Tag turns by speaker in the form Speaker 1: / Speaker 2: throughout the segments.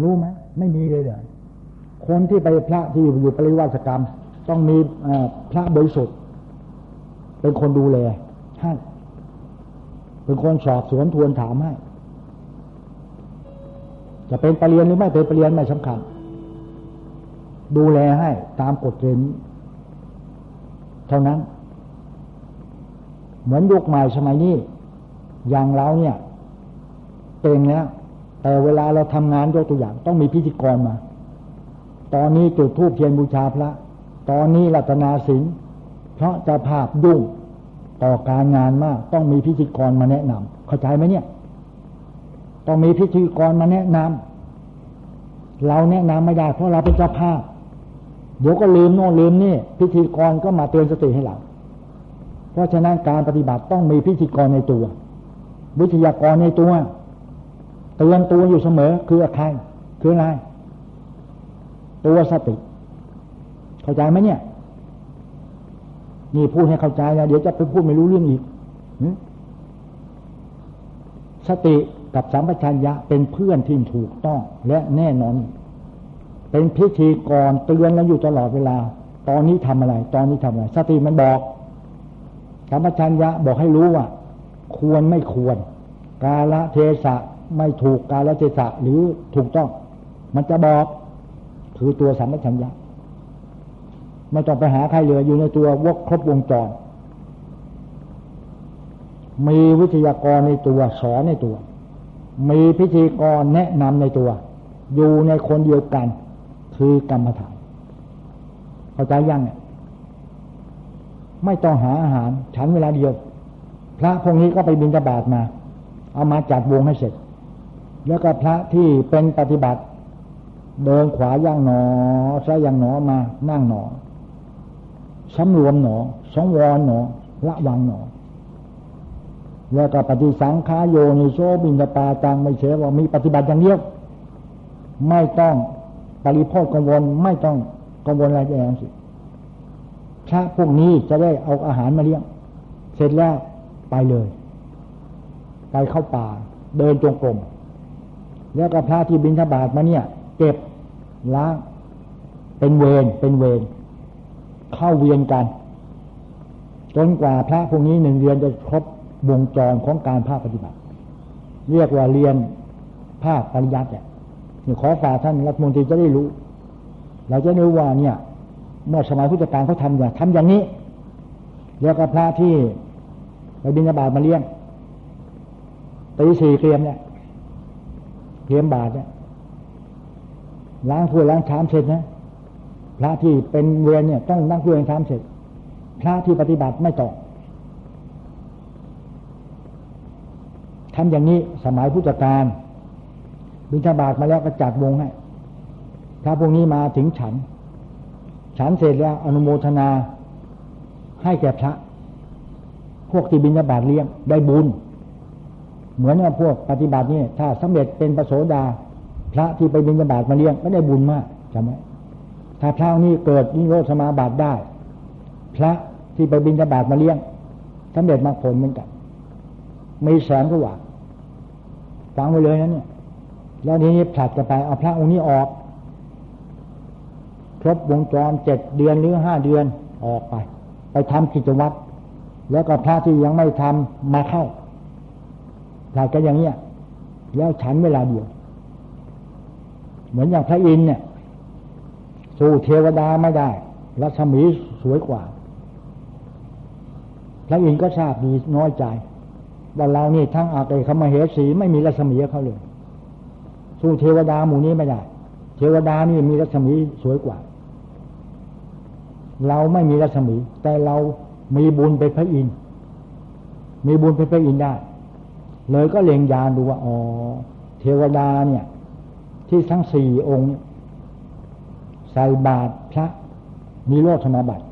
Speaker 1: รู้ไหมไม่มีเลยเลยคนที่ไปพระที่อยู่ปริวาสกรรม ต้องมีพระบริสุทธิ์ เป็นคนดูแลให้เป็นคนสอบสวนทวนถามให้ จะเป็นปรริญญาหรือไม่เป็นปรริญญาไม่สำคัญ ดูแลให้ตามกฎเกณฑ์เท่านั้น เหมือนยุคใหม่สมัยนี้อย่างเราเนี่ยเป็นแล้ว แต่เวลาเราทำงานยกตัวอย่าง ต้องมีพิธีกรมา ตอนนี้จุดทูบเทียนบูชาพระ ตอนนี้รัตนาศิลเพราะจะภาพยุ่งต่อการงานมาก ต้องมีพิธีกรมาแนะนำเข้าใจไหมเนี่ย ต้องมีพิธีกรมาแนะนำเราแนะนำไม่ได้ เพราะเราเป็นเจ้าภาพเดี๋ยวก็ลืมโน่นลืมนี่ พิธีกรก็มาเตือนสติให้เราเพราะฉะนั้นการปฏิบัติต้องมีพิธีกรในตัว วิทยากรในตัว ตือนตัวอยู่เสมอ คือใครคืออะไรตัวสติ เข้าใจไหมเนี่ย นี่พูดให้เข้าใจนะเดี๋ยวจะไปพูดไม่รู้เรื่องอีกสติกับสัมปชัญญะเป็นเพื่อนที่ถูกต้อง และแน่นอน เป็นพิธีกรเตือนแล้วอยู่ตลอดเวลา ตอนนี้ทำอะไร ตอนนี้ทำอะไร สติมันบอกสัมปชัญญะบอกให้รู้ว่า ควรไม่ควร กาละเทศะ ไม่ถูกกาลเทศะหรือถูกต้อง มันจะบอกคือตัวสัมปชัญญะไม่ต้องไปหาใครเลยอยู่ในตัววกครบวงจร มีวิทยากรในตัวสอนในตัว มีพิธีกรแนะนำในตัว อยู่ในคนเดียวกัน คือกรรมฐาน เข้าใจยังเนี่ยไม่ต้องหาอาหาร ฉันเวลาเดียว พระพวกนี้ก็ไปบินกบาตมา เอามาจัดวงให้เสร็จ แล้วก็พระที่เป็นปฏิบัติ เดินขวาย่างหนอซ้ายย่างหนอมานั่งหนอสำรวมหนอสองวรหนอละวังหนอแล้วก็ปฏิสังขาโยนิโชบินปาตังไม่เชว่ามีปฏิบัติอย่างเดียวไม่ต้องปริพ่อกังวลไม่ต้องกังวลอะไรอย่างสิพระพวกนี้จะได้เอาอาหารมาเลี้ยง เสร็จแล้วไปเลย ไปเข้าป่า เดินจงกรม แล้วก็พระที่บินทบาทมาเนี่ย เก็บล้างเป็นเวรเป็นเวรเข้าเวียนกัน จนกว่าพระพวกนี้หนึ่งเดือนจะครบวงจรของการภาคปฏิบัติ เรียกว่าเรียนภาคปริยัติเนี่ยขอฝากท่านรัฐมนตรีจะได้รู้ เราจะรู้ว่าเนี่ย เมื่อสมัยพุทธกาลเขาทำอย่างทำอย่างนี้เรียกว่าพระที่ไปบิณฑบาตมาเลี้ยงตีสี่เตรียมเนี่ย เตรียมบาตเนี่ยล้างถ้วยล้างชามเสร็จนะพระที่เป็นเวรเนี่ย ต้องนั่งเพื่อนทำเสร็จ พระที่ปฏิบัติไม่ต่อทำอย่างนี้สมัยพุทธกาลบิณฑบาตมาแล้วก็จัดวงให้ถ้าพวกนี้มาถึงฉัน ฉันเสร็จแล้วอนุโมทนาให้แก่พระ พวกที่บิณฑบาตเลี้ยงได้บุญ เหมือนว่าพวกปฏิบัตินี่ถ้าสำเร็จเป็นประโสดา พระที่ไปบิณฑบาตมาเลี้ยงก็ได้บุญมากจำไหมถ้าพระนี้เกิดนิโรธสมาบัติได้ พระที่ไปบินทบาทมาเลี้ยงสำเร็จมรรคผลเหมือนกันมีแสงก็ว่าฟังไว้เลยนะเนี่ย แล้วทีนี้ผลัดกันไปเอาพระองค์นี้ออก ครบวงจรเจ็ดเดือนหรือห้าเดือนออกไป ไปทำกิจวัตรแล้วก็พระที่ยังไม่ทำมาเข้า ผลัดกันอย่างเนี้ยแล้วฉันเวลาเดียว เหมือนอย่างพระอินเนี่ย สู้เทวดาไม่ได้ รัศมีสวยกว่า พระอินก็ทราบดีน้อยใจ ว่าเรานี่ทั้งอาเกขมเหสีไม่มีรัศมีเขาเลย สู้เทวดาหมู่นี้ไม่ได้ เทวดานี่มีรัศมีสวยกว่า เราไม่มีรัศมี แต่เรามีบุญเป็นพระอินมีบุญเป็นพระอินได้ เลยก็เล็งยานดูว่าอ๋อเทวดาเนี่ย ที่ทั้งสี่องค์ ใส่บาตรพระมีโลธรรมบัตร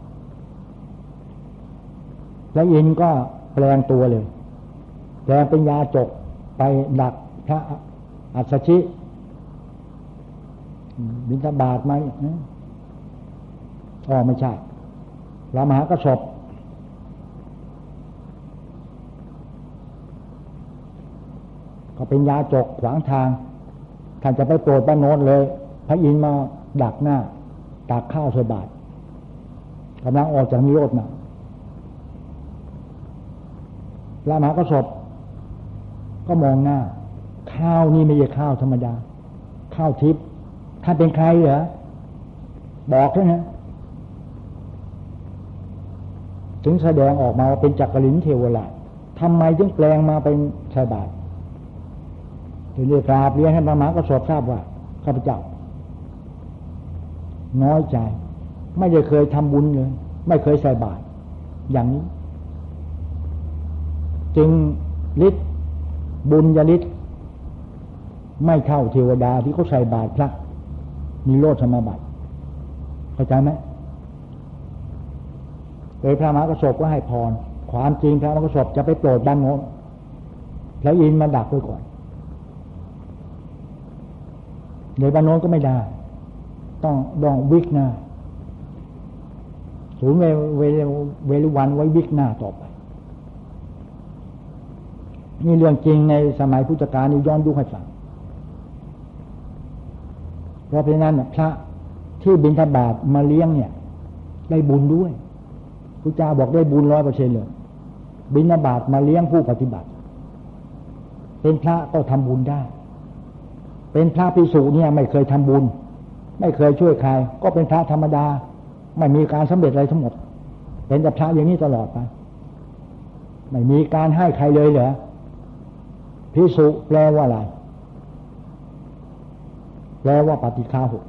Speaker 1: แล้วอินก็แปลงตัวเลย แปลงเป็นยาจกไปดักพระอัศชิบิณฑบาตไหมอ๋อไม่ใช่รามหากระสบ ก็เป็นยาจกขวางทาง ท่านจะไปโปรดประโนนเลย พระอินทร์มาดักหน้าตักข้าวใส่บาตรกำลังออกจากนิโรธมาพระมหากระสบก็มองหน้า ข้าวนี่ไม่ใช่ข้าวธรรมดา ข้าวทิพย์ท่านเป็นใครเหรอบอกแค่นั้ถึงแสดงออกมาว่าเป็นจักรินเทวราชทำไมจึงแปลงมาเป็นชายบาท ถึงได้กราบเรียนให้พระมหากระสบทราบว่าข้าพเจ้า น้อยใจ ไม่ได้เคยทำบุญเลย ไม่เคยใส่บาตรอย่างนี้ จึงฤทธิ์บุญยฤทธิ์ไม่เท่าเทวดาที่เขาใส่บาตรพระมีโลดธรรมบัตรเข้าใจไหมเลยพระมหากระสบก็ให้พรความจริงพระมหากระสบจะไปโปรดบ้านโน้นแล้วอินมาดักไว้ก่อน เดี๋ยวบ้านโน้นก็ไม่ได้ ต้องดองวิกหน้าศูนย์เวเวเวลวันไว้วิกหน้าต่อไป นี่เรื่องจริงในสมัยพุทธกาลนี่ย้อนยุคให้ฟังเพราะฉะนั้นพระที่บิณฑบาตมาเลี้ยงเนี่ย ได้บุญด้วยพระเจ้าบอกได้บุญร้อยเปอร์เซ็นเลยบิณฑบาตมาเลี้ยงผู้ปฏิบัติ เป็นพระก็ทำบุญได้ เป็นพระภิกษุเนี่ยไม่เคยทำบุญ ไม่เคยช่วยใคร ก็เป็นพระธรรมดา ไม่มีการสำเร็จอะไรทั้งหมด เป็นแต่พระอย่างนี้ตลอดไปไม่มีการให้ใครเลยเหรอพิสุแปลว่าอะไรแปลว่าปฏิฆาหก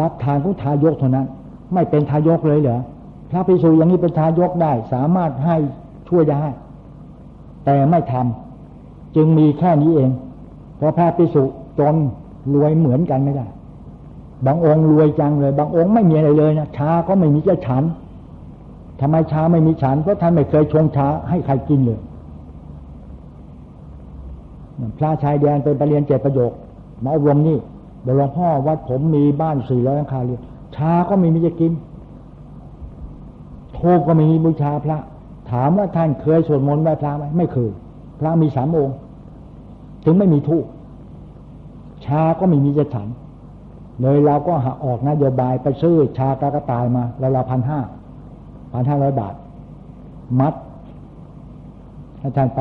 Speaker 1: รับทานของทายกเท่านั้น ไม่เป็นทายกเลยเหรอพระภิกษุอย่างนี้เป็นทายกได้ สามารถให้ช่วยได้ แต่ไม่ทำจึงมีแค่นี้เอง เพราะพระภิกษุ จนรวยเหมือนกันไม่ได้ บางองค์รวยจังเลย บางองค์ไม่มีอะไรเลยนะชาก็ไม่มีจะฉันทำไมชาไม่มีฉันเพราะท่านไม่เคยชงชาให้ใครกินเลยพระชายแดนเป็นปรเรียนเจ็ดประโยคมาอบรมนี่เดี๋ยวหลวงพ่อวัดผมมีบ้านสี่ร้อยหลังคาเรือนชาก็ไม่มีจะกินทูบก็ไม่มีบูชาพระ ถามว่าท่านเคยสวดมนต์ไหว้พระไหมไม่เคยพระมีสามองค์ ถึงไม่มีทูบ ชาก็ไม่มีจะฉัน เลยเราก็หาออกนโยบายไปซื้อชากากระตายมาแล้วเราพันห้าพันห้าร้อยบาท มัดอาจารย์ไป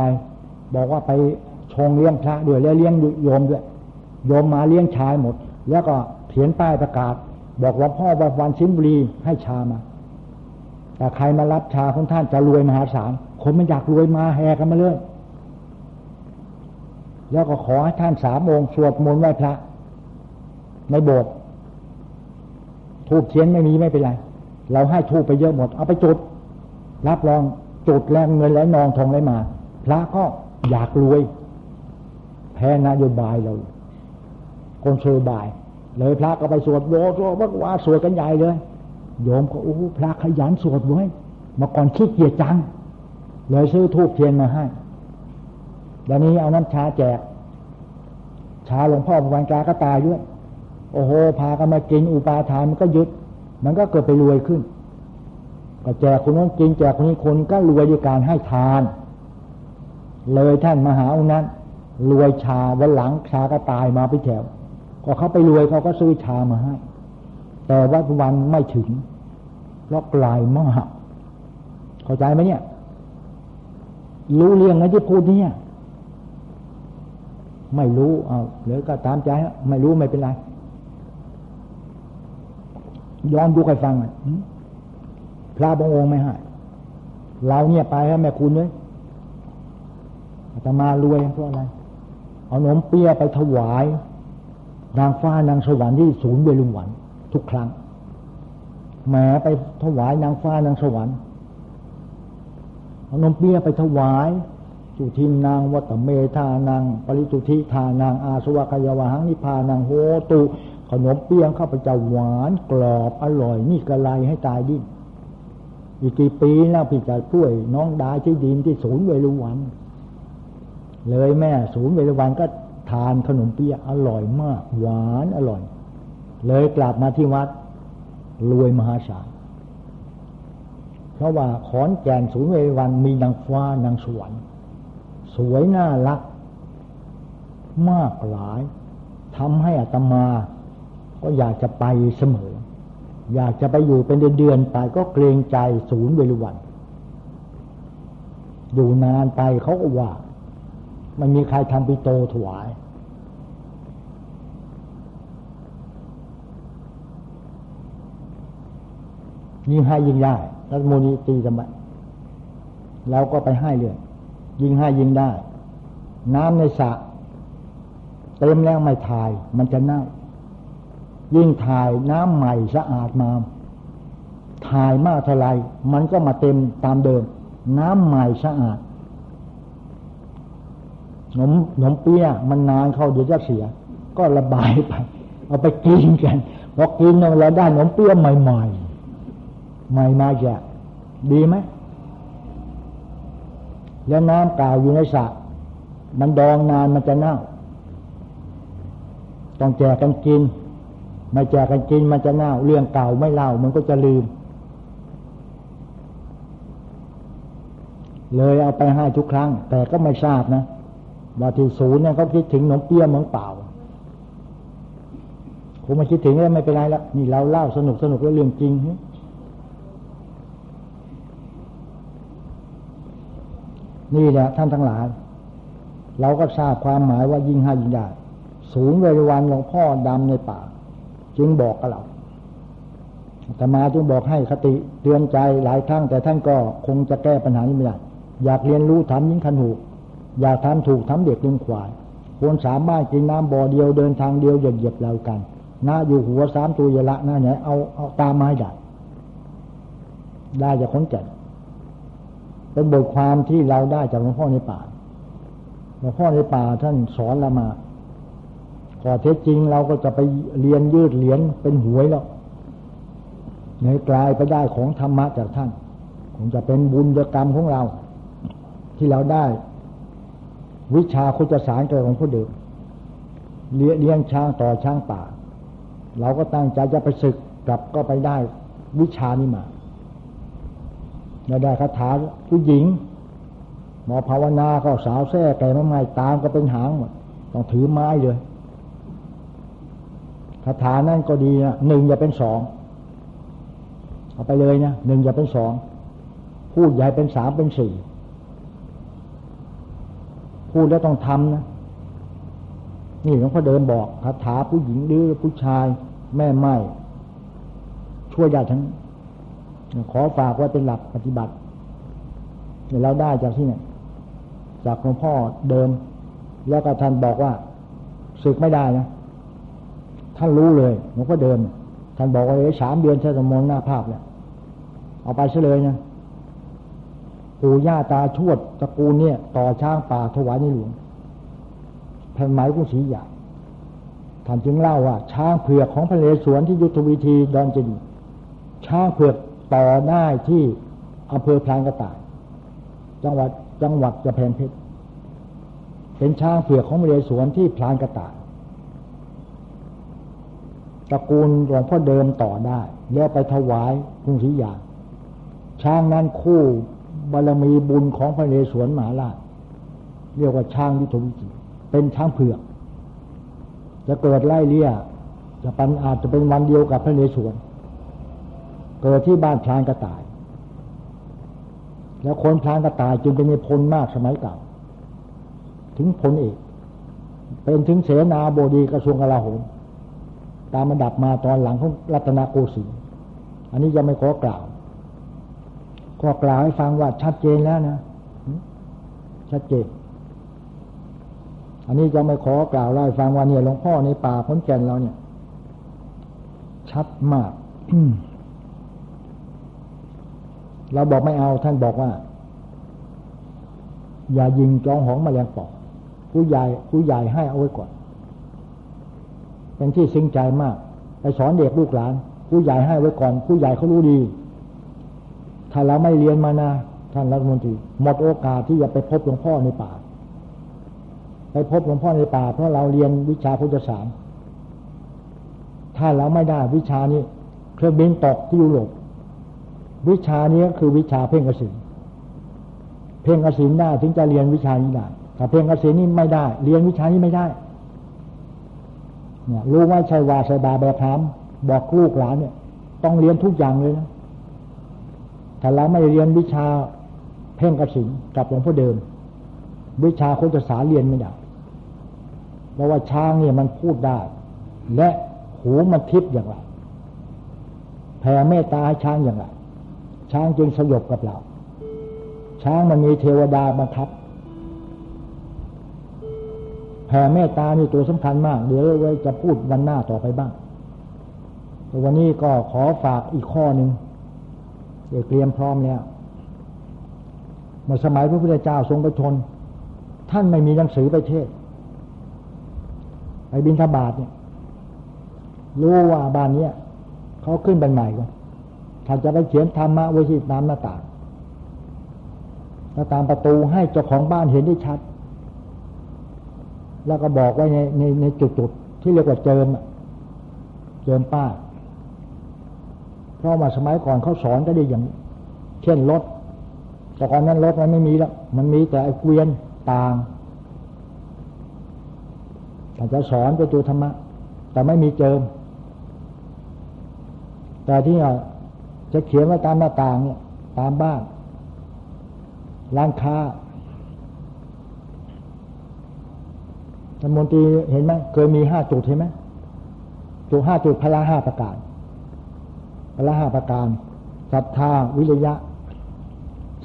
Speaker 1: บอกว่าไปชงเลี้ยงพระด้วยแล้วเลี้ยงโยมด้วยโยมมาเลี้ยงชายหมด แล้วก็เขียนป้ายประกาศ บอกว่าพ่อว่าวันชิมบุรีให้ชามา แต่ใครมารับชาของท่านจะรวยมหาศาลคนมันอยากรวยมาแห่กันมาเลย แล้วก็ขอให้ท่านสามองค์สวดมนต์ไหว้พระ ในโบสถ์ทูบเทียนไม่มีไม่เป็นไร เราให้ทูบไปเยอะหมด เอาไปจุด รับรองจุดแรงเงินและนองทองไหลมา พระก็อยากรวย แพ้นโยบายเราคนเชอบาย เลยพระก็ไปสวดโยโสบักว่าสวดกันใหญ่เลย โยมก็โอ้พระขยันสวดไว้มาก่อนขี้เกียจจัง เลยซื้อทูบเทียนมาให้ แล้วนี้เอาน้ำชาแจก ชาหลวงพ่อวันกาก็ตายด้วย โอ้โห พากันมากินอุปาทานมันก็ยึด มันก็เกิดไปรวยขึ้น ก็แจกคนนู้นกินแจกคนนี้คนก็รวยด้วยการให้ทาน เลยท่านมหาองนั้นรวยชาวันหลังชาก็ตายมาไปแถวก็เขาไปรวยเขาก็ซื้อชามาให้ แต่ว่าวันไม่ถึงเพราะไกลมาก เข้าใจไหมเนี่ย รู้เรื่องไงที่พูดเนี่ย ไม่รู้เอาหรือก็ตามใจไม่รู้ไม่เป็นไรย้อนดูใครฟังอะพระบางองค์ไม่ให้เราเนี่ยไปแล้แม่คุณเลยอาตมารวยเพราะอะไร เอาหนมเปียไปถวาย นางฟ้านางสวรรค์ที่ศูนย์เวลุวันทุกครั้งแหมไปถวายนางฟ้านางสวรรค์เอานมเปียไปถวาย สุทินนางวัตเมธานางปริสุทธิทานาง อาสวะกยวหังนิพานางโหตุ ขนมเปียงข้าพเจ้าหวานกรอบอร่อยนี่กระไรให้ตายดิ้นอีกกี่ปีแล้วพี่จะช่วย น้องดาที่ดินที่ศูนย์เวรุวัน เลยแม่ศูนย์เวรุวันก็ทานขนมเปี๊ยะอร่อยมาก หวานอร่อย เลยกลับมาที่วัด รวยมหาศาลเพราะว่าขอนแก่นศูนย์เววันมีนางฟ้านางสวรรค์ สวยน่ารัก มากหลายทำให้อัตมา ก็อยากจะไปเสมอ อยากจะไปอยู่เป็นเดือนๆไปก็เกรงใจศูนย์เวรุวัน อยู่นานไปเขาก็ว่า ไม่มีใครทำปิโตถวายยิ่งให้ยิ่งได้รัฐมนตรีตีสมัยเราก็ไปให้เรื่อย ยิงให้ยิงได้ น้ำในสระเต็มแล้วไม่ถ่าย มันจะเน่า ยิ่งถ่ายน้ำใหม่สะอาดมาถ่ายมากเท่าไรมันก็มาเต็มตามเดิม น้ำใหม่สะอาดขนมขนมเปี๊ยมันนานเข้าเดี๋ยวจะเสีย ก็ระบายไป เอาไปกินกันพอกินเราได้ขนมเปี๊ยะใหม่ๆใหม่มาจะดีไหม แล้วน้ำเก่าอยู่ในสระมันดองนานมันจะเน่า ต้องแจกกันกิน ไม่แจกกันกินมันจะเน่า เรื่องเก่าไม่เล่ามันก็จะลืม เลยเอาไปให้ทุกครั้ง แต่ก็ไม่ทราบนะว่าที่ศูนย์เนี่ยเขาคิดถึงหนมเปี้ยเหมือนเปล่าคงมาคิดถึงแล้วไม่เป็นไรแล้วนี่เราเล่าสนุกสนุกแล้วเรื่องจริง นี่แหละท่านทั้งหลาย เราก็ทราบความหมายว่ายิ่งให้ยิ่งได้สูงเวรวันหลวงพ่อดำในป่า จึงบอกกับเราแต่มาจึงบอกให้คติเตือนใจหลายครั้งแต่ท่านก็คงจะแก้ปัญหานี้ไม่ได้อยากเรียนรู้ทำยิ่งขันหูอยากทำถูกทำเด็กเลี้ยงควายควรสามารถกินน้ำบ่อเดียวเดินทางเดียวเหยียบเหยียบเรากันหน้าอยู่หัวสามตัวยละหน้าไหนเอาเอาตามไม้ได้ได้จากคนแก่ เป็นบทความที่เราได้จากหลวงพ่อในป่าหลวงพ่อในป่าท่านสอนเรามาก่อเท็จจริงเราก็จะไปเรียนยืดเหรียญเป็นหวยแล้วในกลายไปได้ของธรรมะจากท่านคงจะเป็นบุญกรรมของเรา ที่เราได้ วิชาคุจสารเกิดของผู้เดิมเลี้ยงช้างต่อช้างป่า เราก็ตั้งใจจะไปศึกกลับก็ไปได้วิชานี้มา ได้คาถาผู้หญิง หมอภาวนาก็สาวแท้แต่ไม่ไม่ตามก็เป็นหางหมดต้องถือไม้เลยคาถานั่นก็ดีนะหนึ่งอย่าเป็นสองเอาไปเลยนะหนึ่งอย่าเป็นสองพูดใหญ่เป็นสามเป็นสี่พูดแล้วต้องทำนะนี่หลวงพ่อเดินบอกคาถาผู้หญิงหรือผู้ชาย แม่ไม้ช่วยได้ทั้ง ขอฝากไว้เป็นหลักปฏิบัติเราได้จากที่ไหนจากหลวงพ่อเดิม แล้วก็ท่านบอกว่าศึกไม่ได้นะท่านรู้เลยหลวงพ่อเดิม ท่านบอกว่าเอ้สามเดือนใช้สมองหน้าภาพเนี่ยเอาไปเฉลยนะปู่ย่าตาชวดตระกูลเนี่ย ต่อช้างป่าถวายในหลวงแผ่นไม้กุ้งสีใหญ่ท่านจึงเล่าว่า ช้างเผือกของพระเลสวนที่ยุทธวิธีดอนเจดีช้างเผือก ต่อได้ที่อำเภอพลานกระต่าย จังหวัดจังหวัดจะแพงเพชรเป็นช้างเผือกของมเรสวนที่พลานกระต่ายตระกูลหลวงพ่อเดิมต่อได้แล้วไปถวายกรุงศรียาช้างนั้นคู่บารมีบุญของพระเรศวรมหาราชเรียกว่าช้างยุทธวิจิเป็นช้างเผือก จะเกิดไล่เลี่ยจะปันอาจจะเป็นวันเดียวกับพระเรศวร เกิดที่บ้านพลานกระต่าย แล้วคนพลานกระต่ายจึงเป็นในพลมากสมัยเก่า ถึงพลเอกเป็นถึงเสนาบดีกระทรวงกลาโหม ตามระดับมาตอนหลังของรัตนโกสินทร์อันนี้ยังไม่ขอกล่าวก็กล่าวให้ฟังว่าชัดเจนแล้วนะ ชัดเจน อันนี้จะไม่ขอกล่าวเล่าให้ฟังว่าเนี่ยหลวงพ่อในป่าพ้นแก่นเราเนี่ย ชัดมาก เราบอกไม่เอาท่านบอกว่า อย่ายิงจองหองมาแรงปอกผู้ใหญ่ผู้ใหญ่ให้เอาไว้ก่อน เป็นที่ซึ้งใจมากไปสอนเด็กลูกหลาน ผู้ใหญ่ให้ไว้ก่อน ผู้ใหญ่เขารู้ดี ถ้าเราไม่เรียนมานะท่านรัฐมนตรีหมดโอกาสที่จะไปพบหลวงพ่อในป่า ไปพบหลวงพ่อในป่า เพราะเราเรียนวิชาพุทธศาสตร์ถ้าเราไม่ได้วิชานี้เครื่องบินตกที่ยุโรป วิชานี้คือวิชาเพ่งกสินเพ่งกสินได้ถึงจะเรียนวิชานี้ได้ถ้าเพ่งกสินนี่ไม่ได้ เรียนวิชานี้ไม่ได้ เนี่ยรู้ว่าใช่วาใช่บาแบบถามบอกลูกหลานเนี่ย ต้องเรียนทุกอย่างเลยนะถ้าเราไม่เรียนวิชาเพ่งกระสินกับหลวงพ่อเดิม วิชาโคจสาเรียนไม่ได้เพราะว่าช้างเนี่ยมันพูดได้ และหูมันทิพย์อย่างไรแผ่เมตตาให้ช้างอย่างไร ช้างจึงสยบกับเรา ช้างมันมีเทวดาบังคับแผ่เมตตานี่ตัวสำคัญมาก เดี๋ยวไว้จะพูดวันหน้าต่อไปบ้าง แต่วันนี้ก็ขอฝากอีกข้อหนึ่งเดี๋ยวเตรียมพร้อมแล้วเมื่อสมัยพระพุทธเจ้าทรงไปชน ท่านไม่มีหนังสือไปเทศ ไปบินทบาทเนี่ย รู้ว่าบ้านเนี้ยเขาขึ้นบันใหม่ก่อน ถ้าจะไปเขียนธรรมะไว้ที่น้ำหน้าต่างหน้าต่างประตูให้เจ้าของบ้านเห็นได้ชัด แล้วก็บอกไว้ในในในจุดๆที่เรียกว่าเจิมเจิมป้าเพราะว่าสมัยก่อนเขาสอนก็ได้อย่าง เช่นรถแต่ก่อนนั้นรถมันไม่มีแล้วมันมีแต่ไอ้เกวียนต่างอาจจะสอนไปตัวธรรมะ แต่ไม่มีเจิม แต่ที่ จะเขียนไว้ตามหน้าต่างเนี่ยตามบ้าน ร้านค้าธรรมนตรีเห็นไหมเคยมีห้าจุดเห็นไหมจุดห้าจุดพละห้าประการพละห้าประการศรัทธาวิริยะ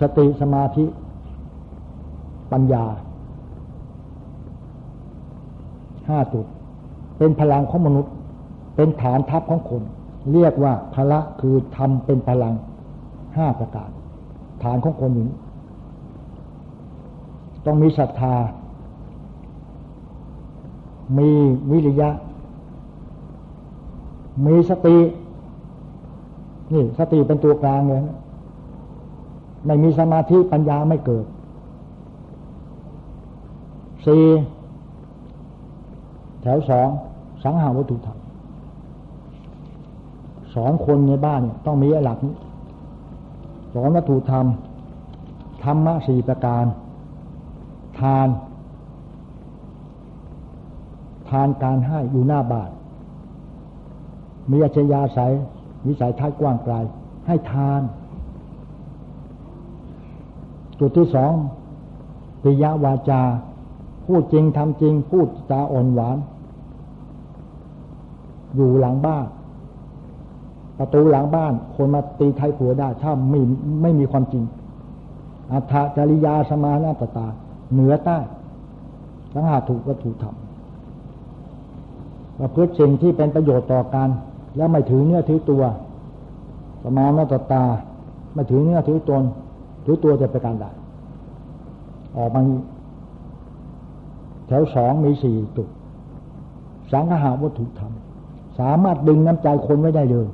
Speaker 1: สติสมาธิ ปัญญาห้าจุด เป็นพลังของมนุษย์ เป็นฐานทัพของคน เรียกว่าพละคือทำเป็นพลังห้าประการ ฐานของคนนี้ต้องมีศรัทธา มีวิริยะ มีสติ นี่สติเป็นตัวกลางเลยนะไม่มีสมาธิปัญญาไม่เกิดสี่แถวสองสังหาวัตถุธรรม สอนคนในบ้านเนี่ยต้องมีหลักสอนวัตถุธรรม ธรรมะสี่ประการ ทาน ทานการให้อยู่หน้าบาท มีอัจฉริยะสายวิสัยทัศน์กว้างไกล ให้ทาน จุดที่สองปิยวาจา พูดจริงทำจริง พูดจาอ่อนหวาน อยู่หลังบ้าน ประตูหลังบ้าน คนมาตีไทยผัวได้ ถ้าไม่ไม่มีความจริง อัฏฐจริยาสมานาตตา เหนือใต้ทั้งหาถูกวัตถุธรรมประพฤติสิ่งที่เป็นประโยชน์ต่อกัน แล้วไม่ถือเนื้อถือตัว สมานาตตา ไม่ถือเนื้อถือตน ถือตัวจะไปการใดออกมาแถวสองมีสี่จุดสังหาวัตถุธรรม สามารถดึงน้ำใจคนไว้ได้เลย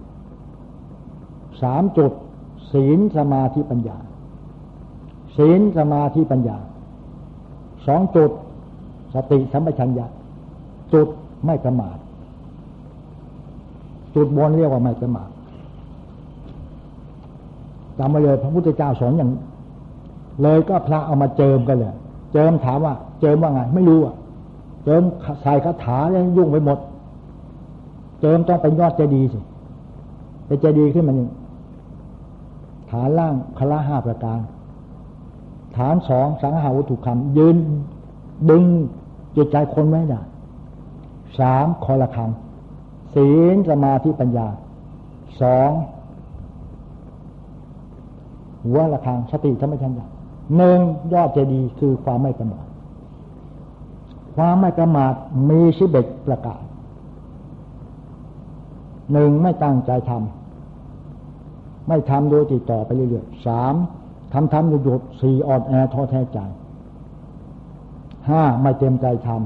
Speaker 1: สามจุด ศีลสมาธิปัญญา ศีลสมาธิปัญญาสองจุด สติสัมปชัญญะ จุดไม่ประมาทจุดบนเรียกว่าไม่ประมาทจำมาเลยพระพุทธเจ้าสอนอย่าง เลยก็พระเอามาเจิมกันเลย เจิมถามว่า เจิมว่าไง ไม่รู้อะ เจิมใส่คาถาแล้วยุ่งไปหมด เจิมต้องเป็นยอดเจดีย์สิเป็นเจดีย์ขึ้นมาหนึ่ง ฐานล่างพละห้าประการ ฐานสองสังหาวัตถุคำยืนดึงจิตใจคนไว้ได้สามคอละคังศีลสมาธิปัญญาสองหัวละคังสติธรรมชัญญาหนึ่งยอดเจดีย์คือความไม่ประมาทความไม่ประมาทมีชิเบกประกาศหนึ่งไม่ตั้งใจทำ ไม่ทำโดยติดต่อไปเรื่อยๆสามทำทำหยุดหยุดสี่อ่อนแอท้อแท้ใจห้าไม่เต็มใจทำ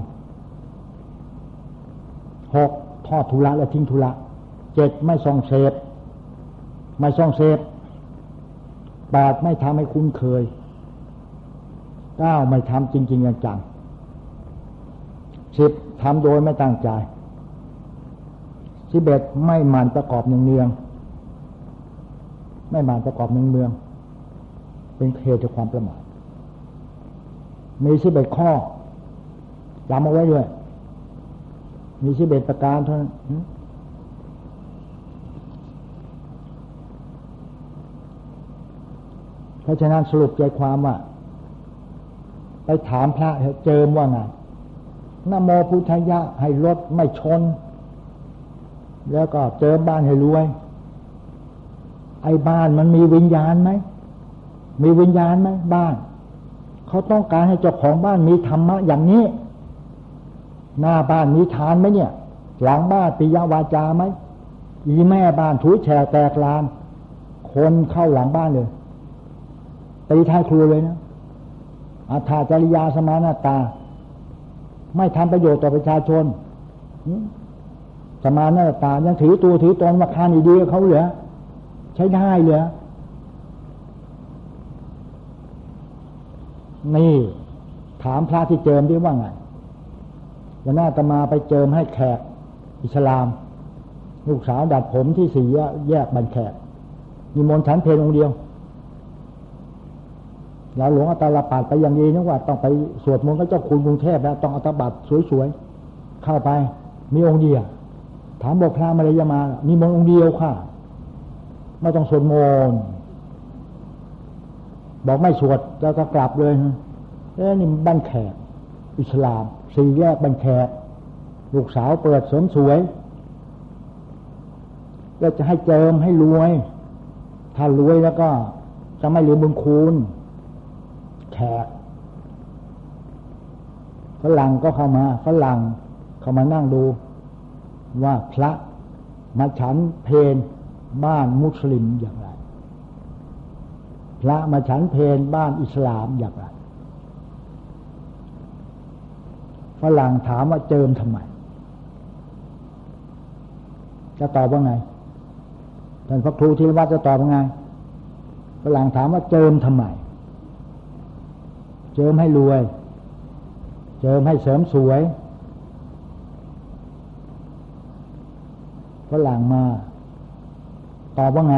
Speaker 1: หกทอดทุระและทิ้งทุระเจ็ดไม่ส่องเสพไม่ส่องเสพแปดไม่ทำให้คุ้นเคยเก้าไม่ทำจริงๆจังสิบทำโดยไม่ตั้งใจสิบเอ็ดไม่มันประกอบเนืองเนือง ไม่มันประกอบเนืองเนือง เป็นเหตุจากความประมาทมีสิบเอ็ดข้อจำเอาไว้ด้วย มีสิบเอ็ดประการเท่านั้นเพราะฉะนั้นสรุปใจความว่า ไปถามพระเจิมว่าไงนโมพุทธยะให้รถไม่ชน แล้วก็เจิมบ้านให้รวย ไอ้บ้านมันมีวิญญาณไหม มีวิญญาณไหมบ้าน เขาต้องการให้เจ้าของบ้านมีธรรมะอย่างนี้ หน้าบ้านมีทานไหมเนี่ย หลังบ้านปิยวาจาไหมอีแม่บ้านถูแฉแตกลาน คนเข้าหลังบ้านเลยตีท้ายครัวเลยนะอัธาจริยาสมานาตา ไม่ทำประโยชน์ต่อประชาชนสมานาตายังถือตัวถือตนมาคานดีเขาเหลือ ใช้ได้เหลือนี่ ถามพระที่เจิมด้วยว่าไงวันหน้าตมาไปเจิมให้แขก อิสลาม ลูกสาวดัดผมที่สีแยกบันแขกมีมนฉันเพลองเดียวเราหลวงอัตลปัดไปอย่างนี้นึกว่าต้องไปสวดมนต์กับเจ้าคุณกรุงเทพแล้วต้องอัตบัตสวยๆ เข้าไป มีองค์เดียว ถามบอกพระมาเลยมา มีมนต์องค์เดียวค่ะ ไม่ต้องสวดมนต์บอกไม่สวดแล้วก็กลับเลยเอ้นี่บ้านแขก อิสลาม สี่แยกบ้านแขก ลูกสาวเปิดเสริมสวยก็จะให้เจิมให้รวย ถ้ารวยแล้วก็จะไม่เหลืมบุญคุณ แขกฝรั่งก็เข้ามาฝรั่งเข้ามานั่งดูว่าพระมาฉันเพน บ้านมุสลิมอย่างไร พระมาฉันเพนบ้านอิสลามอย่างไรฝรั่งถามว่าเจิมทำไม จะตอบว่าไงท่านพระครูที่วัดจะตอบว่าไงฝรั่งถามว่าเจิมทำไม เจิมให้รวย เจิมให้เสริมสวยฝรั่งมา ตอบว่าไง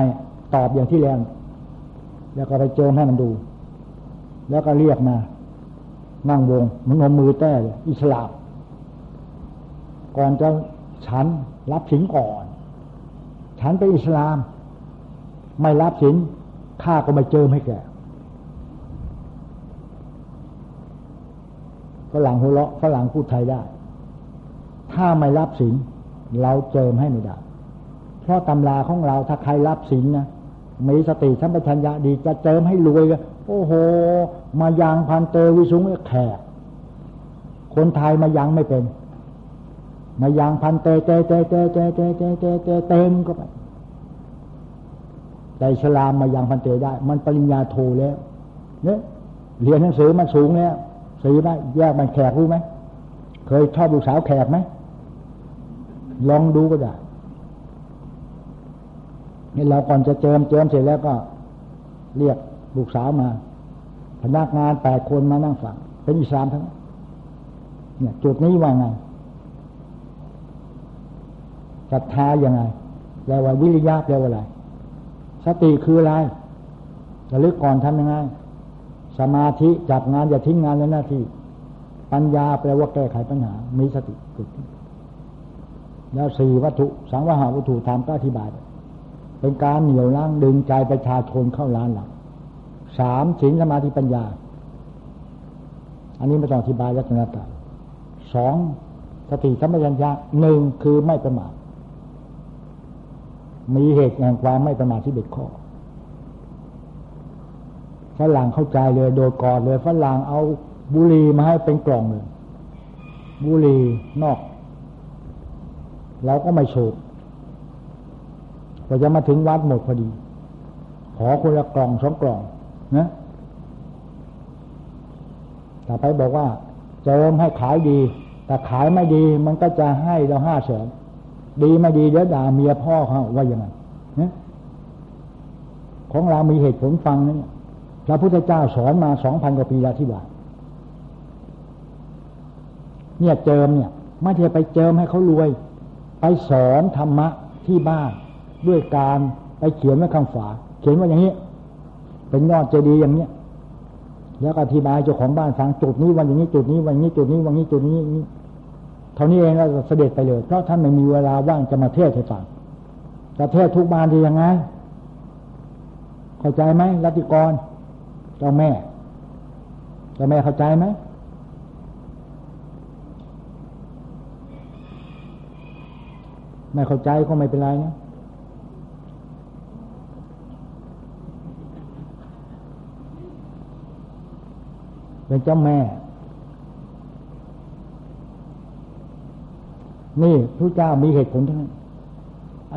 Speaker 1: ตอบอย่างที่แล้วแล้วก็ไปเจิมให้มันดู แล้วก็เรียกมา นั่งวงมันงมมือแต้เลยอิสลามก่อนจะฉันรับสินก่อน ฉันเป็นอิสลาม ไม่รับสินข้าก็ไม่เจิมให้แกฝรั่งหัวเราะฝรั่งพูดไทยได้ ถ้าไม่รับศีลเราเจิมให้ไม่ได้ เพราะตำราของเราถ้าใครรับศีลนนะมีสติสัมปชัญญะดีจะเจิมให้รวยกันโอ้โห มายังพันเตวิสุงแขกคนไทยมายังไม่เป็น มายังพันเตเตเตเตเตเตเตเตเตเต็มก็ไปแต่ฉลามมายังพันเตได้ มันปริญญาโทแล้วเนี่ยเรียนหนังสือมันสูงแล้วสีไหมแยกมันแขกรู้ไหมเคยชอบลูกสาวแขกไหมลองดูก็ได้ นี่เราก่อนจะเจิมเจิมเสร็จแล้วก็ เรียกลูกสาวมา พนักงานแปดคนมานั่งฟังเป็นอิสลามทั้งนั้นเนี่ย จุดนี้ว่าไงศรัทธายังไงแปลว่าวิริยะแปลว่าอะไร สติคืออะไรระลึกก่อนทำยังไง สมาธิจับงานอย่าทิ้งงานในหน้าที่ ปัญญาแปลว่าแก้ไขปัญหา มีสติฝึกแล้วสี่วัตถุสังวหาวัตถุธรรมก็อธิบาย เป็นการเหนี่ยวล้างดึงใจประชาชนเข้าล้านหลังสามศีลสมาธิปัญญา อันนี้ไม่ต้องอธิบายลักษณะต่างสองสติสัมปชัญญะหนึ่งคือไม่ประมาทมีเหตุแห่งความไม่ประมาทที่เบ็ดข้อฝรั่งเข้าใจเลยโดยกอดเลยฝรั่งเอาบุหรี่มาให้เป็นกล่องเลยบุหรี่นอก เราก็ไม่โฉบ ก็จะมาถึงวัดหมดพอดี ขอคนละกล่องสองกล่องนะแต่ไปบอกว่าเจิมให้ขายดี แต่ขายไม่ดี มันก็จะให้เราห้าแสนดีไม่ดีเดี๋ยวด่าเมียพ่อเขาว่าอย่างไงนะของเรามีเหตุผลฟังนี่พระพุทธเจ้าสอนมาสองพันกว่าปีแล้วที่ว่าเนี่ยเจิมเนี่ย ไม่ใช่ไปเจิมให้เขารวย ไปสอนธรรมะที่บ้าน ด้วยการไปเขียนไว้ข้างฝา เขียนว่าอย่างนี้ เป็นยอดเจดีย์อย่างเนี้ยแล้วอธิบายเจ้าของบ้านฟังจุดนี้วันอย่างนี้จุดนี้วันนี้จุดนี้วันนี้จุดนี้นี้เท่านี้เองแล้วเสด็จไปเลยเพราะท่านไม่มีเวลาว่างจะมาเทศให้ฟังจะเทศทุกบ้านดียังไงเข้าใจไหมรัติกรเจ้าแม่เจ้าแม่เข้าใจไหมไม่เข้าใจก็ไม่เป็นไรนะ เป็นเจ้าแม่ นี่พระเจ้ามีเหตุผลทั้งนั้น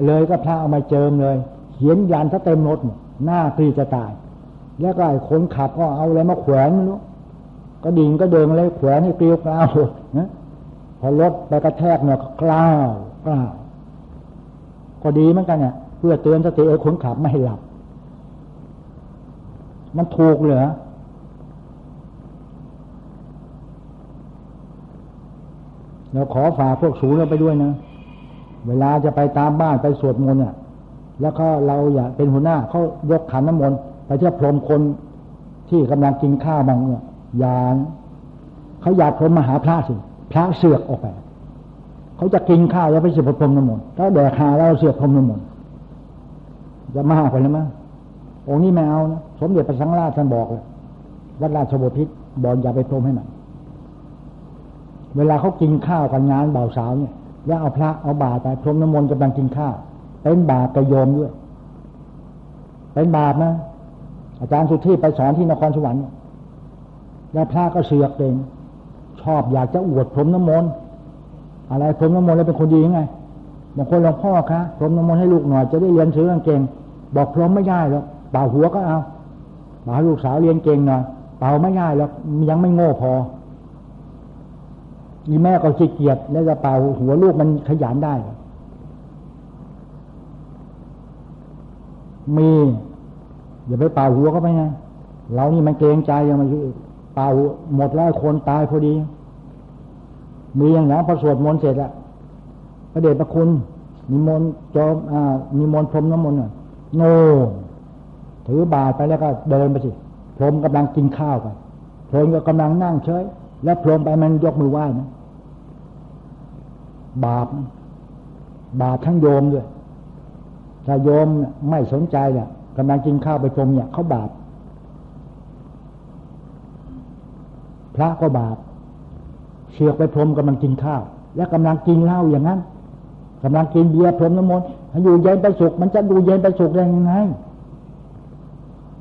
Speaker 1: เลยก็พระเอามาเจิมเลย เขียนยันถ้าเต็มรถหน้าตีจะตาย แล้วก็ไอ้คนขับก็เอาอะไรมาแขวนไม่รู้ก็ดิ่งก็เดินเลยแขวนให้เกลียวกล้าวนะพอรถไปกระแทกเนี่ยกล้าวกล้าวก็ดีเหมือนกันเนี่ยเพื่อเตือนสติไอ้คนขับไม่ให้หลับ มันถูกเหรอ เราขอฝากพวกสูงเราไปด้วยนะ เวลาจะไปตามบ้านไปสวดมนต์เนี่ย แล้วก็เราอยากเป็นหัวหน้าเขายกขันน้ำมนต์ไปเที่ยวพรมคนที่กำลังกินข้าวบางเนี่ยยานเขาอยากพรมมาหาพระสิพระเสือกออกไปเขาจะกินข้าวแล้วไปเสียพรมน้ำมนต์ถ้าแดกหาแล้วเสือกพรมน้ำมนต์จะมากไปแล้วมั้งองค์นี้ไม่เอานะสมเด็จพระสังฆราชท่านบอกเลยวัดราชบพิตรบอกอย่าไปพรมให้มัน เวลาเขากินข้าวกันงานเบาวสาวเนี่ยแล้วเอาพระเอาบาตรไปพรมน้ำมนต์กำลังกินข้าวเป็นบาปกระโยมด้วย เป็นบาปนะอาจารย์สุทธิไปสอนที่นครสวรรค์แล้วพระก็เสือกเองชอบอยากจะอวดพรมน้ำมนต์อะไรพรมน้ำมนต์แล้วเป็นคนดียังไงบางคนหลวงพ่อคะพรมน้ำมนต์ให้ลูกหน่อยจะได้เรียนซื้อเก่งบอกพรมไม่ได้หรอกเป่าหัวก็เอาบอาลูกสาวเรียนเก่งหน่อยเป่าไม่ได้หรอกยังไม่โง่พอ มีแม่ก็ขี้เกียจแล้วจะเป่าหัวลูกมันขยันได้ มีอย่าไปเป่าหัวเขาไปไงเรานี่มันเกรงใจยังมันเป่าหมดแล้วคนตายพอดี มีอย่างนั้นพอสวดมนต์เสร็จอะพระเดชพระคุณมีมนต์จอมอ่ามีมนต์พรมน้ำมนต์โน่ถือบาตรไปแล้วก็เดินไปสิพรมกำลังกินข้าวไปพรมก็กำลังนั่งเฉยแล้วพรมไปมันยกมือไหว้นะ บาป บาปทั้งโยมด้วย ถ้าโยมไม่สนใจเนี่ยกำลังกินข้าวไปพรมเนี่ยเขาบาป พระก็บาปเชือกไปพรมกำลังกินข้าว และกำลังกินเหล้าอย่างนั้นกำลังกินเบียร์พรมน้ำมนต์อยู่เย็นไปสุขมันจะดูเย็นไปสุขได้ยังไง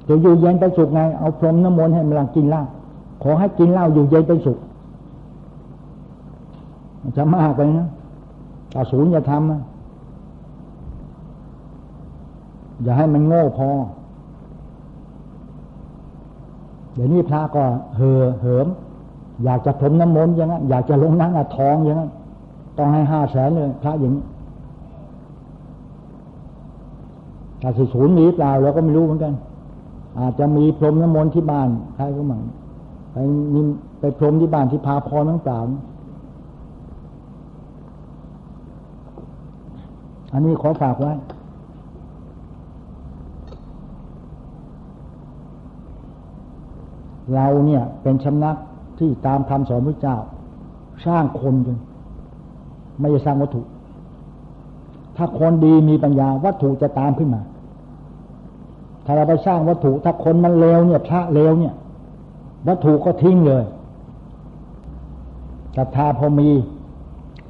Speaker 1: จะอยู่เย็นไปสุขไง เอาพรมน้ำมนต์ให้กำลังกินเหล้าขอให้กินเหล้าอยู่เย็นเป็นสุขจะมากไปนะ ตาศูนย์อย่าทำนะอย่าให้มันโง่พอ เดี๋ยวนี้พระก็เห่อเหิม อยากจะถมน้ำมนต์อย่างนั้นอยากจะลงนั่งอะทองอย่างนั้นต้องให้ห้าแสนเลยพระอย่างนี้ถ้าศูนย์มีเปล่าเราก็ไม่รู้เหมือนกัน อาจจะมีพรมน้ำมนต์ที่บ้านใครก็มั่งไปนิมไปพรมที่บ้านที่พาพรตั้งสาม อันนี้ขอฝากไว้เราเนี่ยเป็นชำนักที่ตามคำสอนพระเจ้า สร้างคนจนไม่จะสร้างวัตถุ ถ้าคนดีมีปัญญาวัตถุจะตามขึ้นมา ถ้าเราไปสร้างวัตถุ ถ้าคนมันเลวเนี่ยพระเลวเนี่ย วัตถุก็ทิ้งเลยศรัทธาพอมี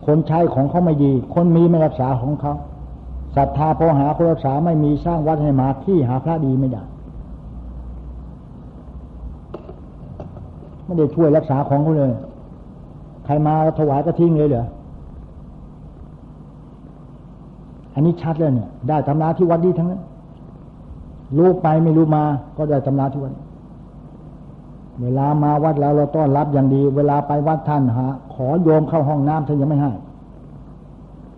Speaker 1: คนใช้ของเขาไม่ดี คนมีไม่รักษาของเขา ศรัทธาพอหาคนรักษาไม่มีสร้างวัดให้มาที่หาพระดีไม่ได้ไม่ได้ช่วยรักษาของเขาเลย ใครมาถวายก็ทิ้งเลยเหรอ อันนี้ชัดเลยเนี่ย ได้ตำราที่วัดดีทั้งนั้น รู้ไปไม่รู้มา ก็ได้ตำราที่วัด เวลามาวัดแล้วเราต้อนรับอย่างดี เวลาไปวัดท่านหาขอโยมเข้าห้องน้ำท่านยังไม่ให้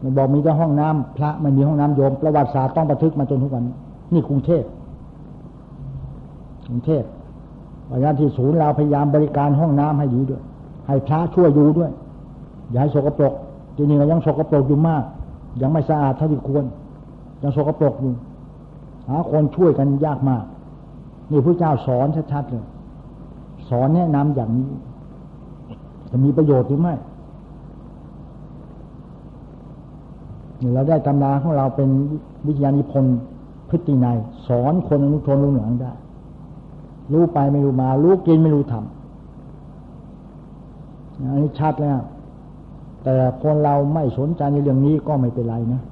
Speaker 1: มันบอกมีแต่ห้องน้ำพระไม่มีห้องน้ำโยม ประวัติศาสตร์ต้องบันทึกมาจนทุกวัน นี่กรุงเทพกรุงเทพพรานที่ศูนย์เราพยายามบริการห้องน้ำให้อยู่ด้วย ให้พระช่วยอยู่ด้วย อย่าให้สกปรกที่นี่ก็ยังสกปรกอยู่มาก ยังไม่สะอาดเท่าที่ควร ยังสกปรกอยู่หาคนช่วยกันยากมาก นี่พระเจ้าสอนชัดๆเลย สอนแนะนำอย่างนี้ จะมีประโยชน์หรือไม่ เราได้ตำราของเราเป็นวิทยานิพนธ์พฤตินัยสอนคนอนุชนรู้หลังได้ รู้ไปไม่รู้มา รู้กินไม่รู้ทำอันนี้ชัดแล้ว แต่คนเราไม่สนใจในเรื่องนี้ก็ไม่เป็นไรนะ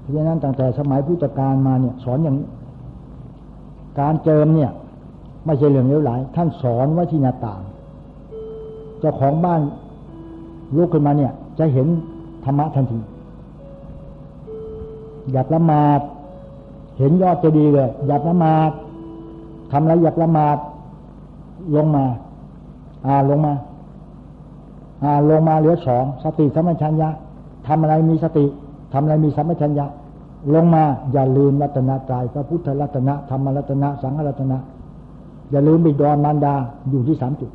Speaker 1: เพราะฉะนั้นตั้งแต่สมัยพุทธกาลมาเนี่ย สอนอย่างการเจิมเนี่ย ไม่ใช่เรื่องเลวไหลท่านสอนไว้ที่หน้าต่าง เจ้าของบ้านลุกขึ้นมาเนี่ย จะเห็นธรรมะทันที อย่าประมาทเห็นยอดจะดีเลย อย่าประมาททำอะไรอย่าประมาทลงมา อ่าลงมา อ่าลงมาเหลือสองสติสัมปชัญญะทำอะไรมีสติทำอะไรมีสัมปชัญญะ ลงมา อย่าลืมรัตนตรายพระพุทธรัตนะธรรมรัตนะ สังฆรัตนะ อย่าลืมบิดอนมารดาอยู่ที่สามจุด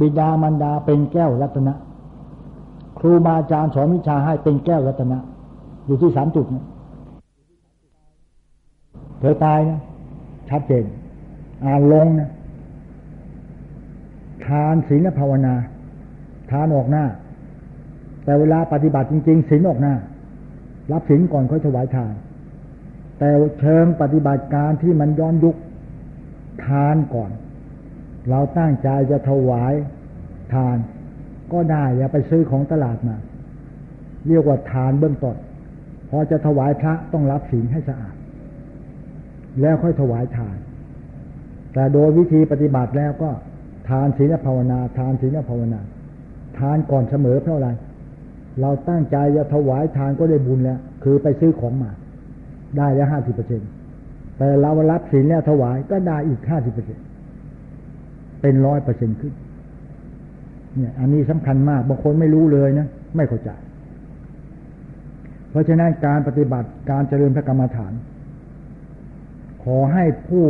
Speaker 1: บิดามารดาเป็นแก้วรัตนะ ครูบาอาจารย์สอนวิชาให้เป็นแก้วรัตนะ อยู่ที่สามจุดเผยเธอตายนะชัดเจนอ่านลงนะทานศีลภาวนา ทานออกหน้า แต่เวลาปฏิบัติจริง ๆศีลออกหน้า รับศีลก่อนค่อยถวายทาน แต่เชิงปฏิบัติการที่มันย้อนยุคทานก่อน เราตั้งใจจะถวายทาน ก็ได้อย่าไปซื้อของตลาดมา เรียกว่าทานเบื้องต้น อจะถวายพระต้องรับศีลให้สะอาด แล้วค่อยถวายทาน แต่โดยวิธีปฏิบัติแล้วก็ทานศีลภาวนา ทานศีลภาวนา ทานก่อนเสมอเพราะอะไร เราตั้งใจจะถวายทานก็ได้บุญแล้ว คือไปซื้อของมา ได้แล้วห้าสิบเปอร์เซ็นแต่เรารับศีลแล้วถวายก็ได้อีกห้าสิบเปอร์เซ็นเป็นร้อยเปอร์เซ็นขึ้น เนี่ย อันนี้สำคัญมากบางคนไม่รู้เลยนะ ไม่เข้าใจ เพราะฉะนั้นการปฏิบัติการเจริญพระกรรมฐาน ขอให้ผู้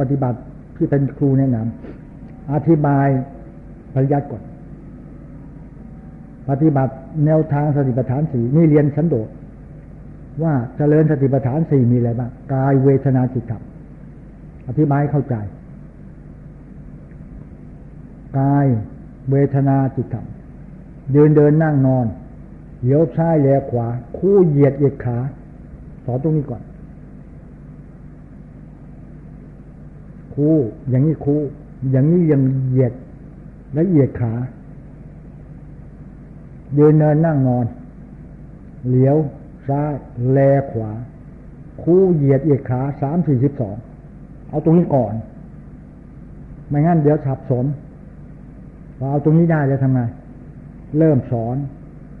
Speaker 1: ปฏิบัติที่เป็นครูแนะนำอธิบายปริยัติก่อน ปฏิบัติแนวทางสติปัฏฐานสี่นี่เรียนชั้นโดดว่าเจริญสติปัฏฐานสี่มีอะไรบ้างกายเวทนาจิตธรรมอธิบายเข้าใจ กายเวทนาจิตธรรมเดินเดินนั่งนอน เลี้ยวซ้ายแลขวา คู่เหยียดเหยียดขา สอนตรงนี้ก่อน คู่ อย่างนี้คู่ อย่างนี้ยังเหยียดและเหยียดขาเดินเนินนั่งนอน เหลียวซ้ายแลขวา คู่เหยียดเหยียดขาสามสี่สิบสองเอาตรงนี้ก่อน ไม่งั้นเดี๋ยวสับสนพอเอาตรงนี้ได้แล้วทำไงเริ่มสอน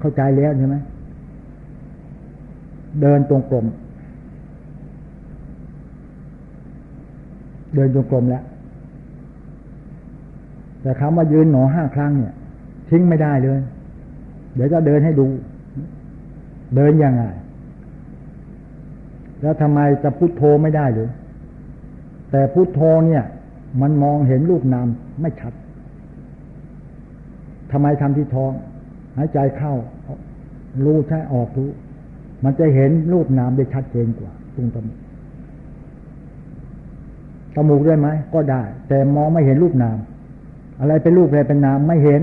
Speaker 1: เข้าใจแล้วใช่ไหมเดินตรงกลมเดินตรงกลมแล้ว แต่คำว่ายืนหนอห้าครั้งเนี่ย ทิ้งไม่ได้เลย เดี๋ยวจะเดินให้ดู เดินยังไง แล้วทำไมจะพุโทโธไม่ได้หรือ แต่พุโทโธเนี่ย มันมองเห็นรูปนามไม่ชัดทำไมทำที่ท้อง หายใจเข้า รู้ใช่ออกรู้ มันจะเห็นรูปนามได้ชัดเจนกว่าตรงตมูกตมูกได้ไหมก็ได้ แต่มองไม่เห็นรูปนาม อะไรเป็นรูปอะไรเป็นนามไม่เห็น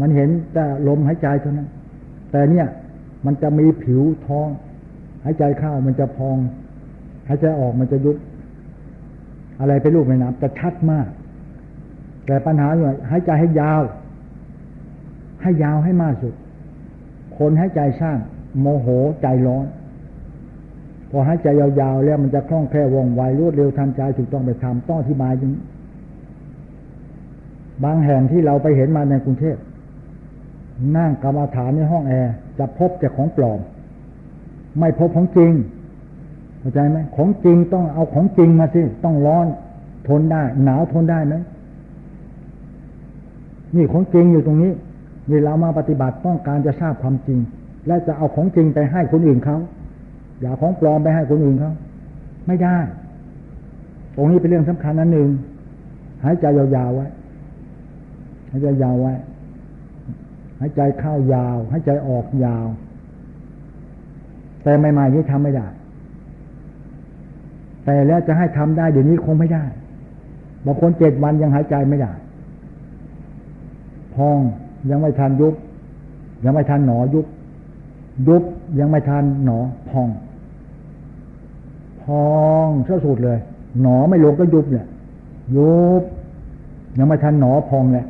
Speaker 1: มันเห็นแต่ลมหายใจเท่านั้น แต่เนี่ยมันจะมีผิวท้อง หายใจเข้ามันจะพอง หายใจออกมันจะยุบอะไรเป็นรูปเป็นนามจะชัดมาก แต่ปัญหาอยู่หายใจให้ยาว ให้ยาวให้มากสุด คนให้ใจสร้างโมโหใจร้อน พอให้ใจยาวๆแล้วมันจะคล่องแคล่วว่องไวรวดเร็วทันใจถูกต้องไปทำต้องอธิบายจริงบางแห่งที่เราไปเห็นมาในกรุงเทพนั่งกรรมฐานในห้องแอร์จะพบแต่ของปลอม ไม่พบของจริงเข้าใจไหมของจริงต้องเอาของจริงมาสิต้องร้อนทนได้ หนาวทนได้ไหมนี่ของจริงอยู่ตรงนี้ นี่เรามาปฏิบัติต้องการจะทราบความจริง และจะเอาของจริงไปให้คนอื่นเขาอย่าของปลอมไปให้คนอื่นเขาไม่ได้ ตรงนี้เป็นเรื่องสำคัญนันหนึ่งหายใจยาวๆไว้หายใจยาวไว้หายใจเข้ายาวหายใจออกยาว แต่ใหม่ๆนี้ทำไม่ได้ แต่แล้วจะให้ทำได้เดี๋ยวนี้คงไม่ได้บางคนเจ็ดวันยังหายใจไม่ได้ พอง ยังไม่ทันยุบ ยังไม่ทันหนอยุบ ยุบยังไม่ทันหนอพอง พองเท่าสุดเลย หนอไม่ลงก็ยุบเนี่ย ยุบ ยังไม่ทันหนอพองเนี่ย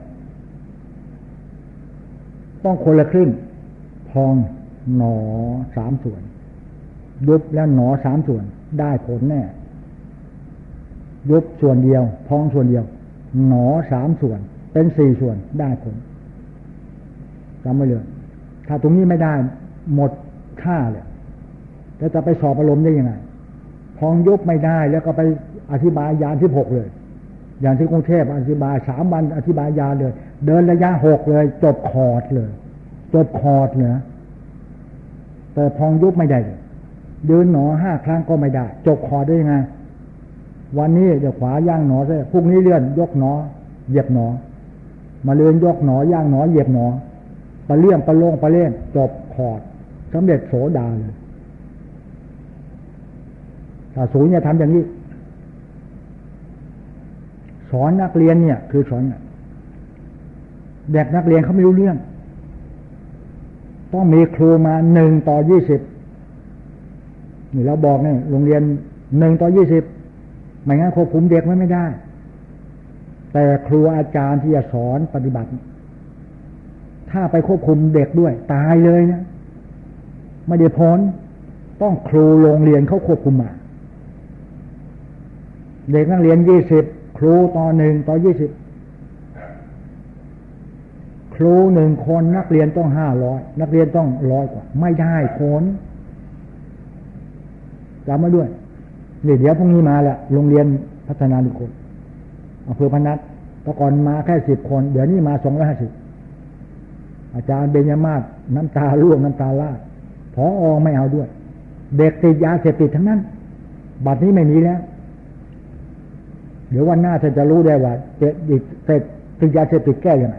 Speaker 1: ต้องคนละครึ่ง พองหนอสามส่วน ยุบแล้วหนอสามส่วน ได้ผลแน่ยุบส่วนเดียว พองส่วนเดียว หนอสามส่วน เป็นสี่ส่วนได้ผล จำไว้เลยถ้าตรงนี้ไม่ได้หมดค่าเลยแล้วจะไปสอบอารมณ์ได้ยังไงพองยุบไม่ได้แล้วก็ไปอธิบายยานที่หกเลย อย่างที่กรุงเทพอธิบายสามวันอธิบายยาเลย เดินระยะหกเลย จบคอร์ดเลย จบคอร์ดเนยแต่พองยุบไม่ได้เลยเดินหนอห้าครั้งก็ไม่ได้ จบคอร์ดได้ยังไงวันนี้เดี๋ยวขวาย่างหนอใช่พรุ่งนี้เลื่อนยกหนอเหยียบหนอ มาเลื่อนยกหนอย่างหนอเหยียบหนอ ปลาเลี่ยมปลาโล่งปลาเล่นจบคอดสำเร็จโสดาเลยถ้าสูงเนี่ยทำอย่างนี้ สอนนักเรียนเนี่ย คือสอนเด็กนักเรียนเขาไม่รู้เรื่อง ต้องมีครูมาหนึ่งต่อยี่สิบนี่เราบอกเนี่ยโรงเรียนหนึ่งต่อยี่สิบไม่งั้นควบคุมเด็กไว้ไม่ได้ แต่ครูอาจารย์ที่จะสอนปฏิบัติ ถ้าไปควบคุมเด็กด้วย ตายเลยนะไม่ได้พ้นต้องครูโรงเรียนเขาควบคุมมา เด็กนักเรียนยี่สิบครูต่อหนึ่งต่อยี่สิบครูหนึ่งคนนักเรียนต้องห้าร้อยนักเรียนต้องร้อยกว่า ไม่ได้พ้นจำมาด้วยนี่เดี๋ยวพรุ่งนี้มาแหละโรงเรียนพัฒนาบุคคลอำเภอพนัสแต่ก่อนมาแค่สิบคน เดี๋ยวนี้มาสองร้อยห้าสิบ อาจารย์เบญมาศน้ำตาล่วงน้ำตาลาดพออไม่เอาด้วย เด็กติดยาเสพติดทั้งนั้น บัดนี้ไม่มีแล้ว เดี๋ยววันหน้าท่านจะรู้ได้ว่าเด็กเสพติดยาเสพติดแก้ยังไง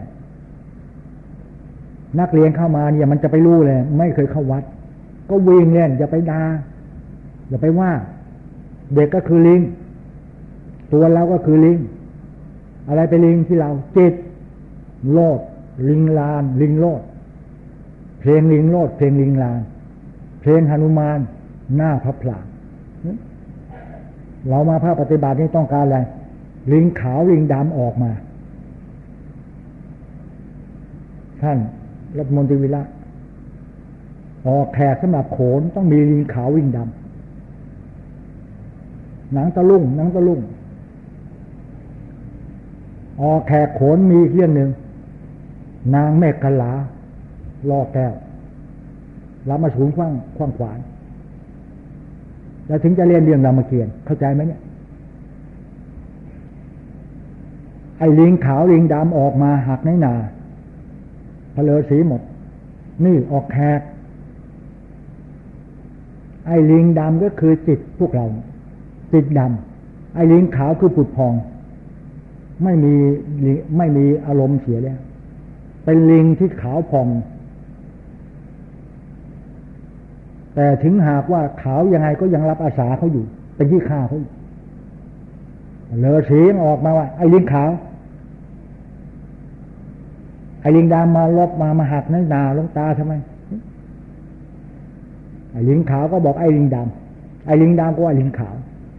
Speaker 1: นักเรียนเข้ามาเนี่ยมันจะไปรู้เลย ไม่เคยเข้าวัด ก็วิ่งเล่นอย่าไปดา่าอย่าไปว่า เด็กก็คือลิง ตัวเราก็คือลิง อะไรไปลิงที่เราจิตโลด ลิงลาน ลิงโลด เพลงลิงโลด เพลงลิงลาน เพลงหนุมานหน้าพระพลางเรามาภาคปฏิบัตินี้ต้องการอะไร ลิงขาวลิงดำออกมา ท่านรัฐมนตรีวิระออกแขกสำหรับโขนต้องมีลิงขาวลิงดำหนังตะลุ่งหนังตะลุ่งออกแขกโขนมีเรื่องหนึ่ง นางแม่กะลาล่อแก้วรามาสูงขว้างขว้างขวานแล้วถึงจะเรียนเรื่องรามเกียรติเข้าใจไหมเนี่ย ไอ้ลิงขาวลิงดำออกมาหักในนาเลอสีหมด นี่ออกแขก ไอ้ลิงดำก็คือจิตพวกเรา จิตดำไอ้ลิงขาวคือปุดพอง ไม่มีไม่มีอารมณ์เสียแล้ว เป็นลิงที่ขาวพอง แต่ถึงหากว่าขาวยังไงก็ยังรับอาสาเขาอยู่ เป็นที่ฆ่าเขาเลอสีออกมาว่า ไอ้ลิงขาว ไอ้ลิงดำมาลบมามาหักนั่นนาลงตาทำไมไอ้ลิงขาวก็บอกไอ้ลิงดำไอ้ลิงดำก็ว่าลิงขาว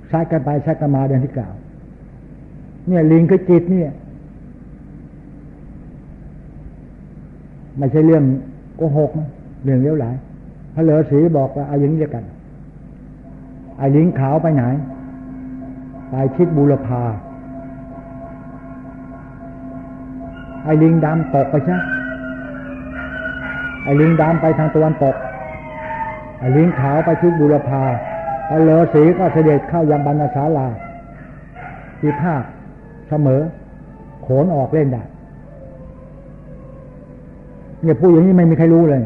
Speaker 1: ใช้กันไปใช้กันมาเดือนที่เก่าว เนี่ยลิงคือจิตเนี่ย ไม่ใช่เรื่องโกหกนะเรื่องเลี้ยวไหลพระเหลอสีบอกว่าเอาอย่างนี้กันไอ้ลิงขาวไปไหน ไปทิศบุรพาไอ้ลิงดำตกไปใช่ไอ้ลิงดำไปทางตะวันตกไอ้ลิงขาวไปทิศบุรพาพระเหลอสีก็เสด็จเข้ายังบรรณศาลาที่ภาคเสมอ โขนออกเล่นได้ เนี่ยพูดอย่างนี้ไม่มีใครรู้เลย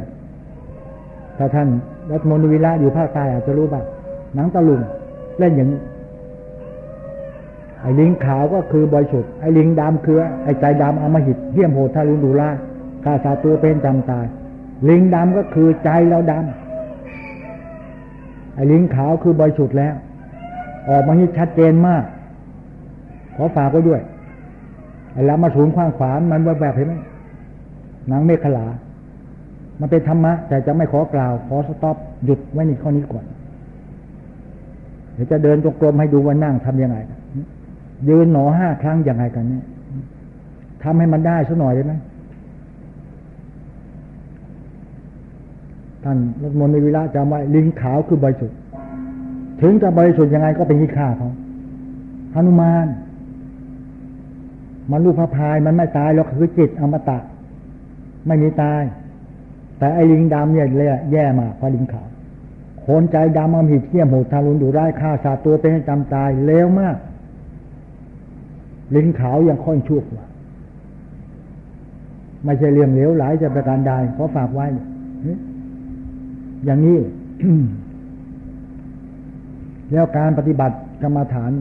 Speaker 1: ถ้าท่านรัฐมนตรีวิระอยู่ภาคใต้อาจจะรู้บ้างหนังตะลุงเล่นอย่างไอ้ลิงขาวก็คือบอยสุดไอ้ลิงดำคือไอ้ใจดำอมหิดเที่ยมโหดทารุณดุล่ากาสาตัวเป็นจำตาย ลิงดำก็คือใจเราดำไอ้ลิงขาวคือบอยสุดแล้ว ออกมาหิดชัดเจนมาก ขอฝากไว้ด้วยไอ้ลามาสูงขว้างขวานมันแบบเห็นไหม นางเมฆขลา มันเป็นธรรมะ แต่จะไม่ขอกล่าว ขอสต็อปหยุดไว้ในข้อนี้ก่อน เดี๋ยวจะเดินจงกรมให้ดูว่านั่งทำยังไง ยืนหนอห้าครั้งยังไงกันเนี่ยทำให้มันได้สักหน่อยได้ไหมท่านรัฐมนตรีวิระจำไว้ลิงขาวคือบริสุทธิ์ถึงจะบริสุทธิ์ยังไงก็เป็นขี้ข้าเขาหนุมาน มันลูกพระพายมันไม่ตายหรอกคือจิตอมตะ ไม่มีตาย แต่ไอ้ลิงดำเนี่ยแย่มากพอลิงขาวคนใจดำมันหิดเที่ยมโหดทารุณดุร้ายฆ่าสัตว์ตัวเป็นให้จำตายเลวมาก ลิงขาวยังค่อยชั่วกว่าไม่ใช่เรื่องเลวหลายจะประการใดขอฝากไว้ อย่างนี้ แล้วการปฏิบัติกรรมฐาน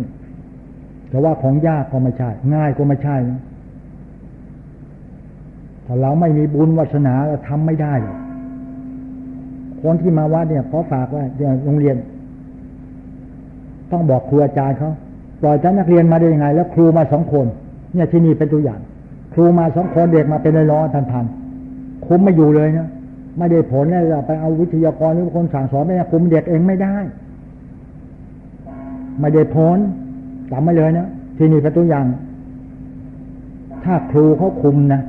Speaker 1: แต่ว่าของยากก็ไม่ใช่ ง่ายก็ไม่ใช่นะ ถ้าเราไม่มีบุญวาสนาเราทำไม่ได้หรอกคนที่มาวัดเนี่ยขอฝากว่าอย่างโรงเรียน ต้องบอกครูอาจารย์เขาปล่อยจ้านักเรียนมาได้ยังไง แล้วครูมาสองคน เนี่ยที่นี่เป็นตัวอย่าง ครูมาสองคนเด็กมาเป็นร้อยๆทันๆคุมไม่อยู่เลยนะไม่ได้ผลเนี่ยไปเอาวิทยากรหรือคนสั่งสอนไม่ได้คุมเด็กเองไม่ได้ ไม่ได้ผลจำไม่เลยนะที่นี่เป็นตัวอย่าง ถ้าครูเขาคุมนะ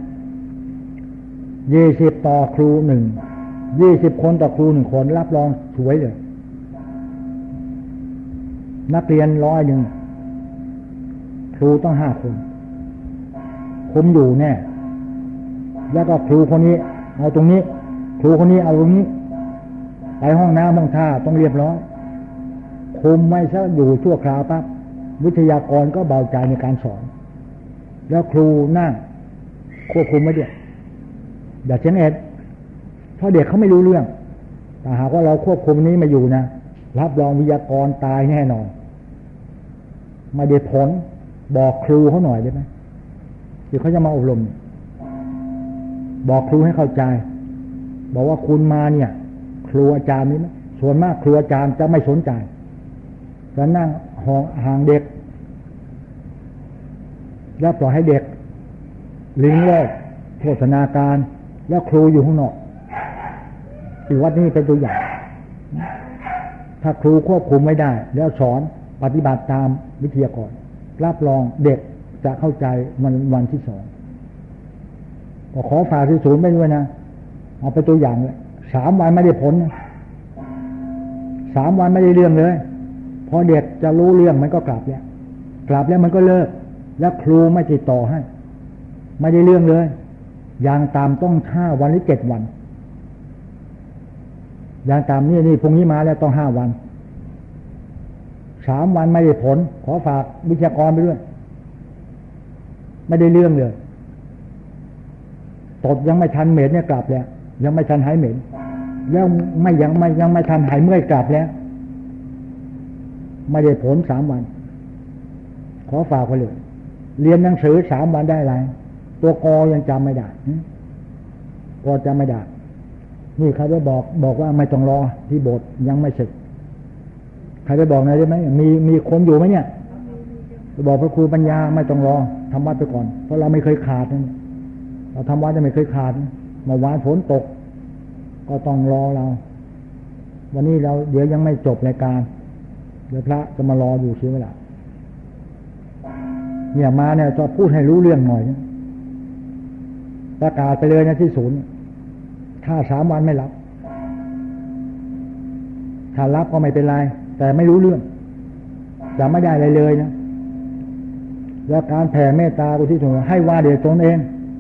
Speaker 1: ยี่สิบต่อครูหนึ่งยี่สิบคนต่อครูหนึ่งคนรับรองสวยเลย นักเรียนร้อยหนึ่งครูต้องห้าคนคุมอยู่แน่ แล้วก็ครูคนนี้ เอาตรงนี้ ครูคนนี้เอาตรงนี้ ไปห้องน้ำห้องท่าต้องเรียบร้อยคุมไม่ซะอยู่ชั่วคราวปั๊บวิทยากรก็เบาใจในการสอน แล้วครูนั่งควบคุมไม่ด้วย อย่าเชนเอ็ดเพราะเด็กเขาไม่รู้เรื่อง แต่หากว่าเราควบคุมนี้มาอยู่นะ รับรองวิทยากรตายแน่นอนมาเด็ดผลบอกครูเขาหน่อยได้ไหมที่เขาจะมาอบรม บอกครูให้เข้าใจ บอกว่าคุณมาเนี่ย ครูอาจารย์นี่นะส่วนมากครูอาจารย์จะไม่สนใจจะนั่งห้องห่างเด็ก แล้วปล่อยให้เด็กลิงโลกโฆษณาการ แล้วครูอยู่ข้างนอกอีวัดนี้เป็นตัวอย่าง ถ้าครูควบคุมไม่ได้ แล้วสอนปฏิบัติตามวิทยากรรับรองเด็กจะเข้าใจวันวันที่สองก็ขอฝากที่ศูนย์ไม่ด้วยนะ เอาไปตัวอย่างเลยสามวันไม่ได้ผลสามวันไม่ได้เรื่องเลยพอเด็กจะรู้เรื่องมันก็กลับแล้วกลับแล้วมันก็เลิก แล้วครูไม่ติดต่อให้ ไม่ได้เรื่องเลย อย่างตามต้องห้าวันหรือเจ็ดวัน อย่างตามนี่นี่พรุ่งนี้มาแล้วต้องห้าวันสามวันไม่ได้ผล ขอฝากวิทยากรไปด้วยไม่ได้เรื่องเลยตดยังไม่ทันเหม็นเนี่ยกลับแล้ว ยังไม่ทันหายเหม็นแล้วไม่ยังไม่ยังไม่ทันหายเมื่อยกลับแล้ว ไม่ได้ผลสามวัน ขอฝากไปเลย เรียนหนังสือสามวันได้ไร ตัวกอยังจำไม่ได้กอจำไม่ได้ นี่ใครไปบอกบอกว่าไม่ต้องรอที่โบสถ์ยังไม่เสร็จใครไปบอกน่อยได้ไหมมีมีคนอยู่ไหมเนี่ยบอกพระครูปัญญาไม่ต้องรอทำวัดไปก่อน เพราะเราไม่เคยขาดเราทำวัดจะไม่เคยขาดมาวานฝนตก ก็ต้องรอเรา วันนี้เราเดี๋ยวยังไม่จบรายการเดี๋ยวพระจะมารออยู่เสียเวลาเนี่ยมาเนี่ยจะพูดให้รู้เรื่องหน่อย ประกาศไปเลยนะที่ศูนย์ ถ้าสามวันไม่รับ ถ้ารับก็ไม่เป็นไร แต่ไม่รู้เรื่อง จะไม่ได้อะไรเลยนะแล้วการแผ่เมตตาอุทิศส่วนให้ว่าเดี๋ยวตนเอง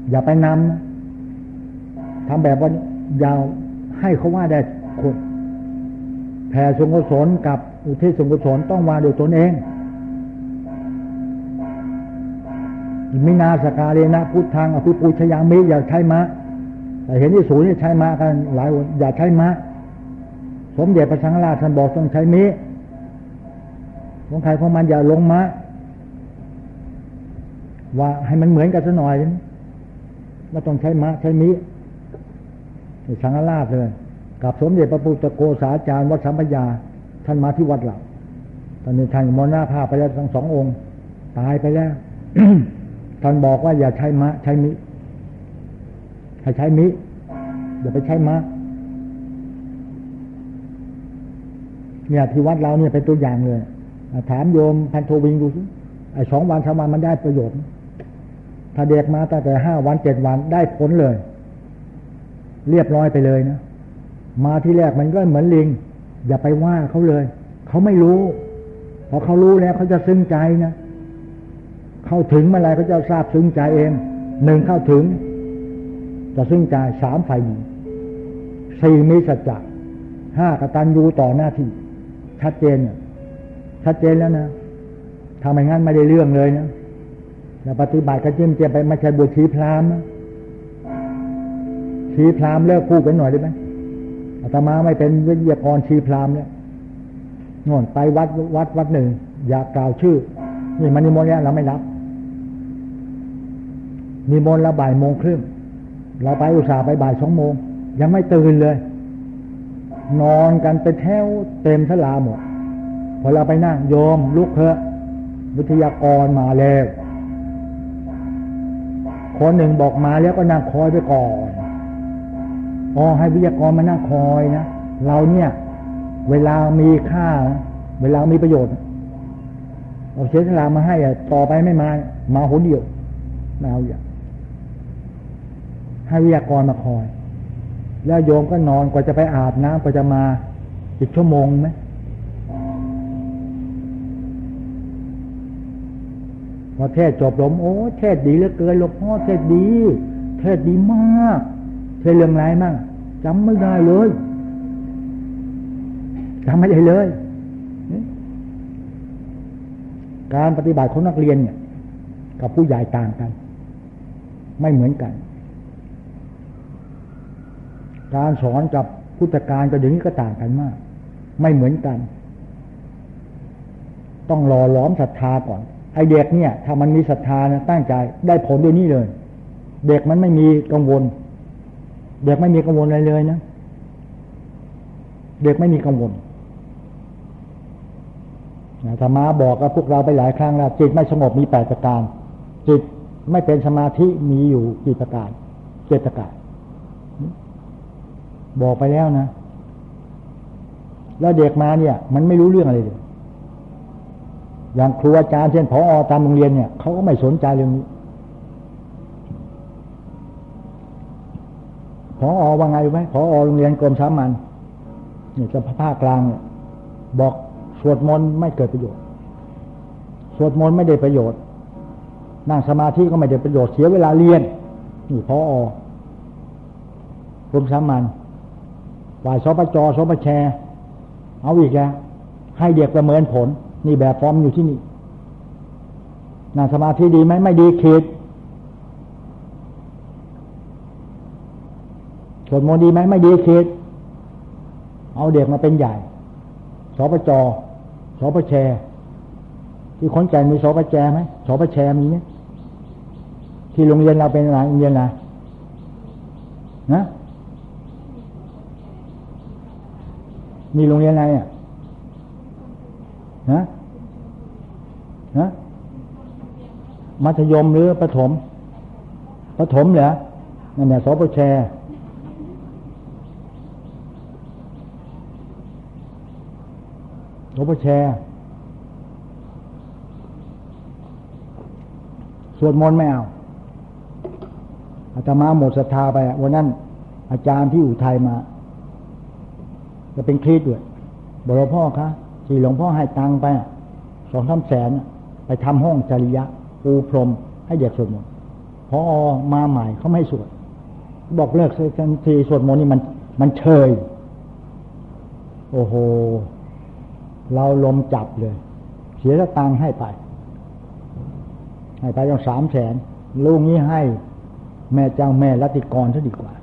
Speaker 1: อย่าไปนำนะทำแบบว่าอย่าให้เขาว่าได้คนแผ่สงกุศลกับอุทิศสงกุศลต้องมาโดยตนเอง มินาสกาเลนะพุทธังอภิปูชยามิอย่าใช้มะแต่เห็นที่สูงนี่ใช้มะกันหลายคนอย่าใช้มะสมเด็จพระสังฆราชท่านบอกต้องใช้มิของใครของมันอย่าลงมะว่าให้มันเหมือนกันสักหน่อยไม่ต้องใช้มะใช้มิสังฆราชเลย กับสมเด็จพระพุทธโกษาจารย์วัดสัมปยาท่านมาที่วัดเราตอนนี้ท่านมรณภาพไปแล้วทั้งสององค์ ตายไปแล้ว ท่านบอกว่าอย่าใช้มะ ใช้มิให้ใช้มิ อย่าไปใช้ม้าเนี่ยที่วัดเราเนี่ยเป็นตัวอย่างเลย ถามโยมพันโทวิงดูสิไอ้สองวันสามวันมันได้ประโยชน์ ถ้าเด็กมาตั้งแต่ห้าวันเจ็ดวันได้ผลเลย เรียบร้อยไปเลยนะ มาที่แรกมันก็เหมือนลิง อย่าไปว่าเขาเลย เขาไม่รู้ พอเขารู้แล้วเขาจะซึ้งใจนะ เข้าถึงเมื่อไรเขาจะทราบซึ้งใจเองหนึ่งเข้าถึง จะซึ้งใจสามฝ่ายหญิงสี่มีสัจจะห้ากตัญญูต่อหน้าที่ ชัดเจนชัดเจนแล้วนะทำไมงั้นไม่ได้เรื่องเลยนะแล้วปฏิบัติก็จิ้มเจียไปไม่ใช่บุตรชีพรามนะชีพรามเลิกพูดกันหน่อยได้ไหมอาตมาไม่เป็นวิทยากรชีพรามเนี่ยนอนไปวัดวัดวัดหนึ่ง อยากกล่าวชื่อ นี่มันนิมนต์เนี่ยเราไม่รับ นิมนต์ละบ่ายโมงครึ่ง เราไปอุตส่าห์ไปบ่ายสองโมง ยังไม่ตื่นเลย นอนกันเป็นแถวเต็มสลาหมด พอเราไปนั่งโยมลุกเถอะ วิทยากรมาแล้วคนหนึ่งบอกมาแล้วก็นั่งคอยไปก่อนอ๋อให้วิทยากรมานั่งคอยนะ เราเนี่ย เวลามีค่า เวลามีประโยชน์เอาเสียสละมาให้อะต่อไปไม่มา มาหนเดียวมาเอาอย่าง ให้วิทยากรมาคอย แล้วโยมก็นอนกว่าจะไปอาบน้ำกว่าจะมาอีกชั่วโมงไหมพอเทศจบลมโอ้เทศดีเหลือเกินหลวงพ่อเทศดี เทศดีมาก เทศเรื่องไรมั่งจำไม่ได้เลยจำไม่ได้เลย การปฏิบัติของนักเรียนเนี่ย กับผู้ใหญ่ต่างกัน ไม่เหมือนกัน การสอนกับพุทธการกับเดี๋ยวนี้ก็ต่างกันมาก ไม่เหมือนกัน ต้องรอล้อมศรัทธาก่อนไอเด็กเนี่ย ถ้ามันมีศรัทธานะตั้งใจได้ผลด้วยนี่เลย เด็กมันไม่มีกังวล เด็กไม่มีกังวลอะไรเลยนะเด็กไม่มีกังวลธรรมาบอกกับพวกเราไปหลายครั้งแล้วจิตไม่สงบมีแปดประการ จิตไม่เป็นสมาธิมีอยู่กี่ประการเจ็ดประการ บอกไปแล้วนะ แล้วเด็กมาเนี่ย มันไม่รู้เรื่องอะไรเลย อย่างครูอาจารย์เช่นพออตามโรงเรียนเนี่ยเขาก็ไม่สนใจเรื่องนี้พออว่าไงรู้ไหมพอโรงเรียนกรมสามัญเนี่ยจะภาคกลางเนี่ยบอกสวดมนต์ไม่เกิดประโยชน์ สวดมนต์ไม่ได้ประโยชน์ นั่งสมาธิก็ไม่ได้ประโยชน์เสียเวลาเรียนนี่พออกรมสามัญ ฝ่ายสปจสปแชเอาอีกแล้วให้เด็กประเมินผล นี่แบบฟอร์มอยู่ที่นี่นั่งสมาธิดีไหมไม่ดีคิดสวดมนต์ดีไหมไม่ดีคิดเอาเด็กมาเป็นใหญ่สปจสปแชที่คนใจมีสปแชไหมสปแชมีไหมที่โรงเรียนเราเป็นอะไรโรงเรียนอะไรนะ มีโรงเรียนอะไรอะฮะฮะมัธยมหรือประถมประถมเหรอนั่นแหละสปแชสปแชสวดมนต์ไม่เอาอาตมาหมดศรัทธาไปวันนั้นอาจารย์ที่อุทัยมา จะเป็นคลีดด้วยบอกหลวงพ่อคะที่หลวงพ่อให้ตังไปสองสามแสนไปทำห้องจริยะปูพรมให้เด็กสวดมนต์พอมาใหม่เขาไม่สวด บอกเลิกทันทีสวดมนต์นี่มันมันเชย โอ้โห เราลมจับเลย เสียตังให้ไป ให้ไปต้งสามแสนลูกนี้ให้ แม่เจ้าแม่รัติกรซะดีกว่า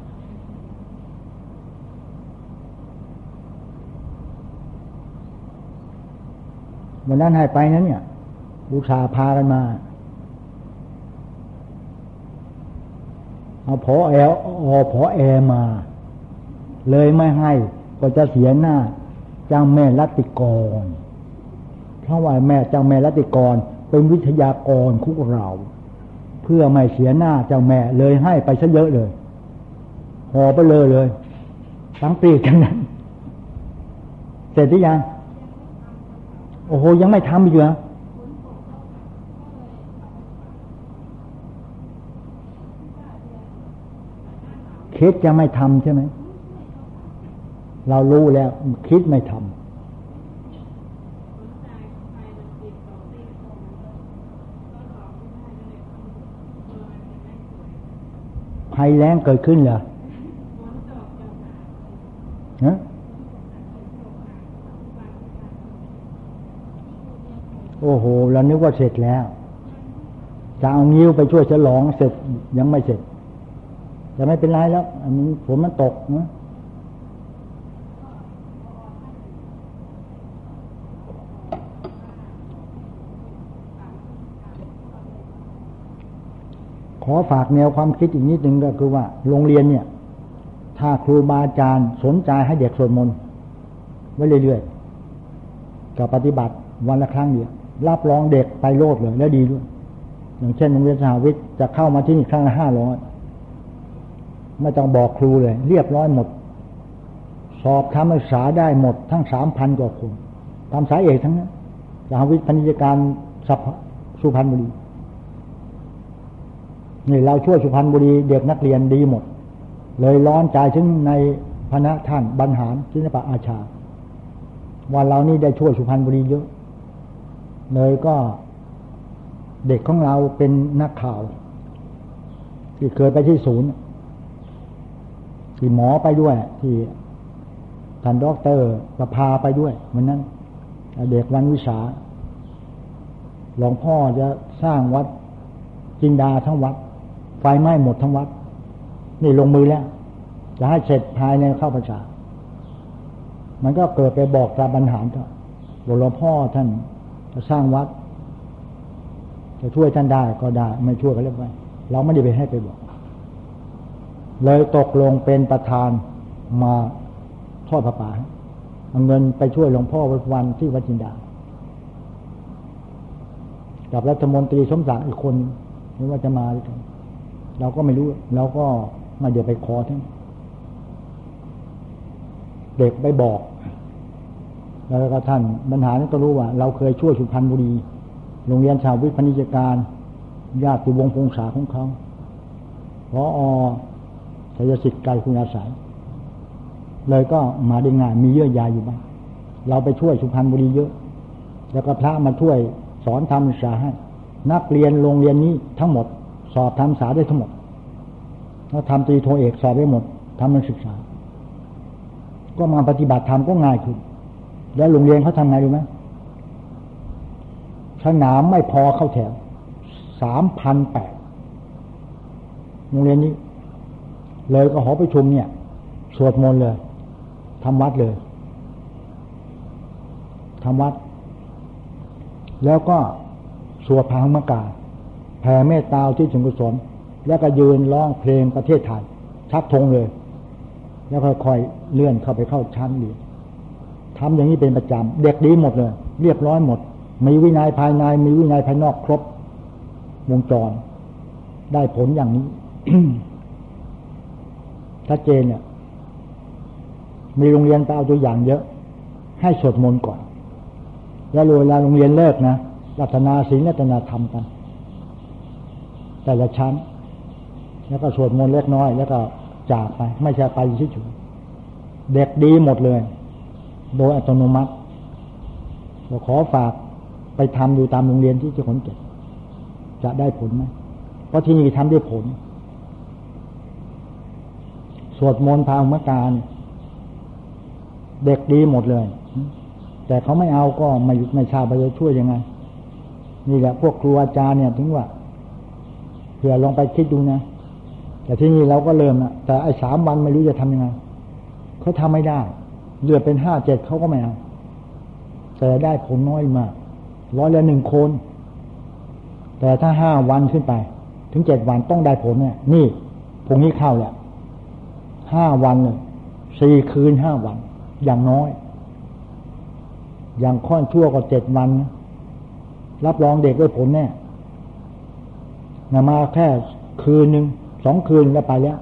Speaker 1: วันนั้นให้ไปนั้นเนี่ยลูกชาพากันมา เอาพอแอลอพอแอมา เลยไม่ให้ ก็จะเสียหน้าเจ้าแม่รัติกรเพราะว่าแม่เจ้าแม่รัติกรเป็นวิทยากรคุกเรา เพื่อไม่เสียหน้าเจ้าแม่เลยให้ไปซะเยอะเลยห่อไปเลยเลยทั้งปีกทั้งนั้น เสร็จหรือยัง โอ้โหยังไม่ทำอีกเหรอคิดจะไม่ทำใช่ไหม เรารู้แล้ว คิดไม่ทำภัยแรงเกิดขึ้นเหรอฮะ โอ้โหเรานึกว่าเสร็จแล้วจะเอางิ้วไปช่วยฉลองเสร็จยังไม่เสร็จ จะไม่เป็นไรแล้ว อันนี้ผมมันตกนะขอฝากแนวความคิดอีกนิดนึงก็คือว่า โรงเรียนเนี่ย ถ้าครูบาอาจารย์สนใจให้เด็กสวดมนต์ไว้เรื่อยๆกับปฏิบัติวันละครั้งเดียว รับรองเด็กไปโลดเลยแล้วดีด้วย อย่างเช่นโรงเรียนสาวิทย์จะเข้ามาที่นี่ครั้งละห้าร้อยไม่ต้องบอกครูเลย เรียบร้อยหมด สอบทำศึกษาได้หมด ทั้งสามพันกว่าคนตามสายเอกทั้งนั้นสาวิทย์พนิจการสัพสุพรรณบุรีนี่เราช่วยสุพรรณบุรีเด็กนักเรียนดีหมด เลยร้อนใจถึงในพระท่านบรรหารศิลปะอาชา ว่าเรานี่ได้ช่วยสุพรรณบุรีเยอะ เลยก็เด็กของเราเป็นนักข่าว ที่เคยไปที่ศูนย์ ที่หมอไปด้วย ที่ท่านด็อกเตอร์ประพาไปด้วยวันนั้น เด็กวันวิสาหลวงพ่อจะสร้างวัดจินดาทั้งวัด ไฟไหม้หมดทั้งวัด นี่ลงมือแล้ว จะให้เสร็จภายในเข้าประชา มันก็เกิดไปบอกตาบรรหารก็หลวงพ่อท่าน จะสร้างวัด จะช่วยท่านได้ก็ได้ ไม่ช่วยก็เรียกว่าเราไม่ได้ไปให้ไปบอก เลยตกลงเป็นประธานมาทอดพระป่าเอาเงินไปช่วยหลวงพ่อวันที่วัดจินดา กับรัฐมนตรีสมศักดิ์อีกคนนี่ว่าจะมาด้วยกันเราก็ไม่รู้เราก็มาเดี๋ยวไปขอท่านเด็กไปบอก แล้วก็ท่านบรรหารก็รู้ว่า เราเคยช่วยสุพรรณบุรี โรงเรียนชาววิทย์พนิจการญาติวงพงษาของเขาพออชยสิทธิ์ไกลคุณอาศัย เลยก็มาได้งานมีเยอะยายอยู่บ้างเราไปช่วยสุพรรณบุรีเยอะ แล้วก็พระมาช่วยสอนทำศึกษาให้นักเรียนโรงเรียนนี้ทั้งหมด สอบทำสาได้ทั้งหมดแล้วทำตรีโทเอกสอบได้หมดทำนักศึกษา ก็มาปฏิบัติธรรมก็ง่ายขึ้น แล้วโรงเรียนเขาทำไงรู้ไหมสนามไม่พอเข้าแถวสามพันแปดโรงเรียนนี้ เลยก็หอประชุมเนี่ย สวดมนต์เลยทำวัดเลยทำวัด แล้วก็สวดพระมกาแผ่เมตตาที่ถึงกุศล แล้วก็ยืนร้องเพลงประเทศไทยชักธงเลย แล้วค่อยๆเลื่อนเข้าไปเข้าชั้นเรียน ทำอย่างนี้เป็นประจำเด็กดีหมดเลย เรียบร้อยหมด มีวินัยภายใน มีวินัยภายนอกครบวงจร ได้ผลอย่างนี้ชัดเจนเนี่ย มีโรงเรียนไปเอาตัวอย่างเยอะ ให้สวดมนต์ก่อน แล้วเวลาโรงเรียนเลิกนะรัตนาศีลรัตนาธรรมกัน แต่ละชั้น แล้วก็สวดมนต์เล็กน้อย แล้วก็จากไป ไม่ใช่ไปเฉยๆเด็กดีหมดเลย โดยอัตโนมัติก็ขอฝากไปทำอยู่ตามโรงเรียนที่จะขนเก็บจะได้ผลไหมเพราะที่นี่ทำได้ผล สวดมนต์พาอุมการเด็กดีหมดเลย แต่เขาไม่เอาก็ไม่ยุดไม่ชาไปจะช่วยยังไง นี่แหละพวกครูอาจารย์เนี่ยถึงว่าเผื่อลองไปคิดดูนะแต่ที่นี่เราก็เริ่มนะแต่ไอ้สามวันไม่รู้จะทำยังไงเขาทำไม่ได้ เลือดเป็นห้าเจ็ดเขาก็ไม่เอาแต่ได้ผลน้อยมากร้อยละหนึ่งคน แต่ถ้าห้าวันขึ้นไป ถึงเจ็ดวันต้องได้ผลเนี่ย นี่พรุ่งนี้เข้าแหละห้าวันเลยสี่คืนห้าวัน อย่างน้อย อย่างค่อนชั่วก็เจ็ดวัน รับรองเด็กได้ผลแน่นะมาแค่คืนหนึ่งสองคืนแล้วไปแล้ว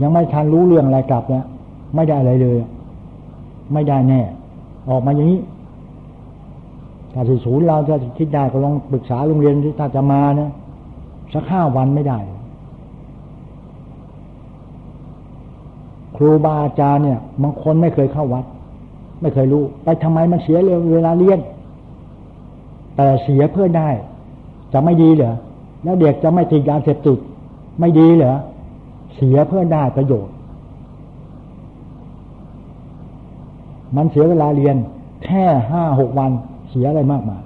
Speaker 1: ยังไม่ทันรู้เรื่องอะไรกลับเนี่ยไม่ได้อะไรเลย ไม่ได้แน่ ออกมาอย่างนี้ถ้าที่ศูนย์เราจะคิดได้ก็ลองปรึกษาโรงเรียนที่ถ้าจะมานะสักห้าวันไม่ได้ ครูบาอาจารย์เนี่ยบางคนไม่เคยเข้าวัด ไม่เคยรู้ ไปทำไมมันเสียเวลาเรียน แต่เสียเพื่อได้ จะไม่ดีเหรอแล้วเด็กจะไม่ติดยาเสพติดไม่ดีเหรอเสียเพื่อได้ประโยชน์ มันเสียเวลาเรียน แค่ห้าหกวันเสียอะไรมากมาย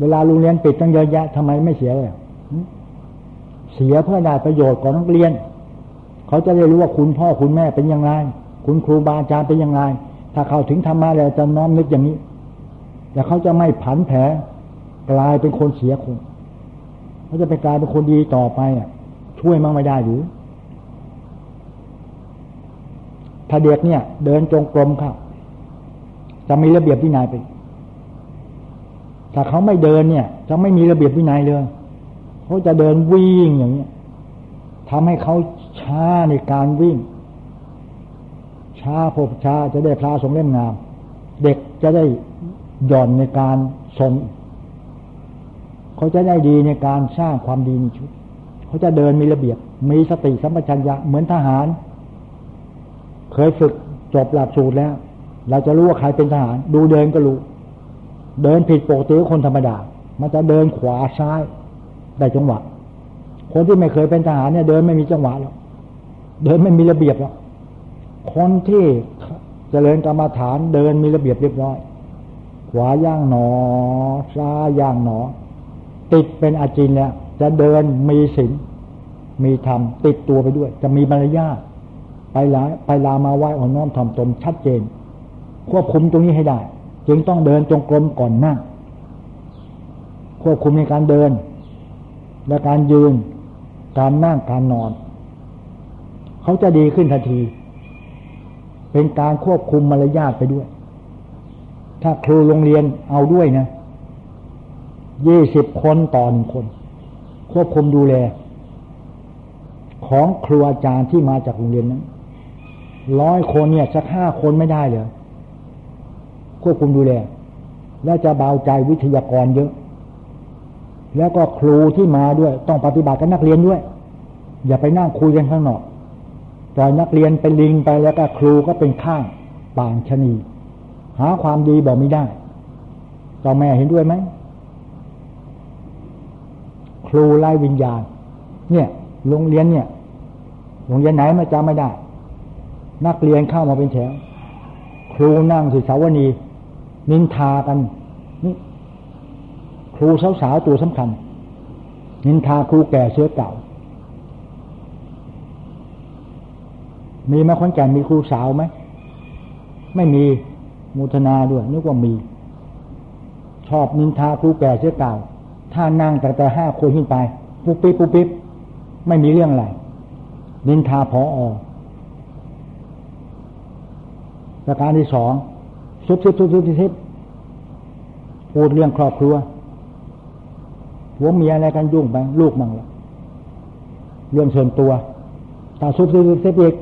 Speaker 1: เวลาโรงเรียนปิดตั้งเยอะแยะทำไมไม่เสียเลยเสียเพื่อได้ประโยชน์ของนักเรียน เขาจะได้รู้ว่าคุณพ่อคุณแม่เป็นอย่างไร คุณครูบาอาจารย์เป็นอย่างไร ถ้าเขาถึงทำมาแล้วจะน้อมนึกอย่างนี้ แต่เขาจะไม่ผันแผลกลายเป็นคนเสียคนเขาจะไปกลายเป็นคนดีต่อไปอะ ช่วยมั่งไม่ได้หรือถ้าเด็กเนี่ย เดินจงกรมครับ จะมีระเบียบวินัยไป ถ้าเขาไม่เดินเนี่ย จะไม่มีระเบียบวินัยเลยเขาจะเดินวิ่งอย่างนี้ทำให้เขาช้าในการวิ่ง ช้าพบช้าจะได้พระสงเล่มงาม เด็กจะได้หย่อนในการทรงเขาจะได้ดีในการสร้างความดีในชุดเขาจะเดินมีระเบียบ มีสติสัมปชัญญะเหมือนทหาร เคยฝึกจบหลักสูตรแล้ว เราจะรู้ว่าใครเป็นทหาร ดูเดินก็รู้ เดินผิดปกติคนธรรมดา มันจะเดินขวาซ้ายได้จังหวะ คนที่ไม่เคยเป็นทหารเนี่ย เดินไม่มีจังหวะแล้วเดินไม่มีระเบียบแล้วคนที่จเจริญกรรมฐานเดินมีระเบียบเรียบร้อย ขวาย่างหนอ ซ้ายย่างหนอ ติดเป็นอาจินแล้วจะเดินมีศีลมีธรรมติดตัวไปด้วย จะมีมารยาทไปลาไปลามาไหว้อ่อนน้อมถ่อมตนชัดเจน ควบคุมตรงนี้ให้ได้ จึงต้องเดินจงกรมก่อนนั่งควบคุมในการเดิน และการยืน การนั่งการนอน เขาจะดีขึ้นทันที เป็นการควบคุมมารยาทไปด้วย ถ้าครูโรงเรียนเอาด้วยนะยี่สิบคนต่อหนึ่งคน ควบคุมดูแล ของครูอาจารย์ที่มาจากโรงเรียนนั้นร้อยคนเนี่ยสักห้าคนไม่ได้เลย ควบคุมดูแล และจะเบาใจวิทยากรเยอะ แล้วก็ครูที่มาด้วย ต้องปฏิบัติกับนักเรียนด้วย อย่าไปนั่งคุยกันข้างนอกปล่อยนักเรียนเป็นลิงไปแล้วก็ครูก็เป็นข้างปางชนี หาความดีบอกไม่ได้ต่อแม่เห็นด้วยไหมครูไล่วิญญาณ เนี่ยโรงเรียนเนี่ยโรงเรียนไหนมาจำไม่ได้ นักเรียนเข้ามาเป็นแถวครูนั่งถือสาวนี นินทากันนี่ครูสาวๆตัวสำคัญ นินทาครูแก่เชื้อเก่า มีไหมคนแก่มีครูสาวไหมไม่มีมุทนาด้วยนึกว่ามี ชอบนินทาครูแก่เชื้อเก่า ถ้านั่งแต่แต่ห้าคนขึ้นไปปุ๊บปิ๊บปุ๊บปิ๊บไม่มีเรื่องอะไรนินทาพออประการที่สอง ซุบซิบซุบซิบซิบพูดเรื่องครอบครัวหัวเมียอะไรกันยุ่งไปลูกมั่งละเรื่องส่วนตัวแต่ซุบซิบซุบซิบอีก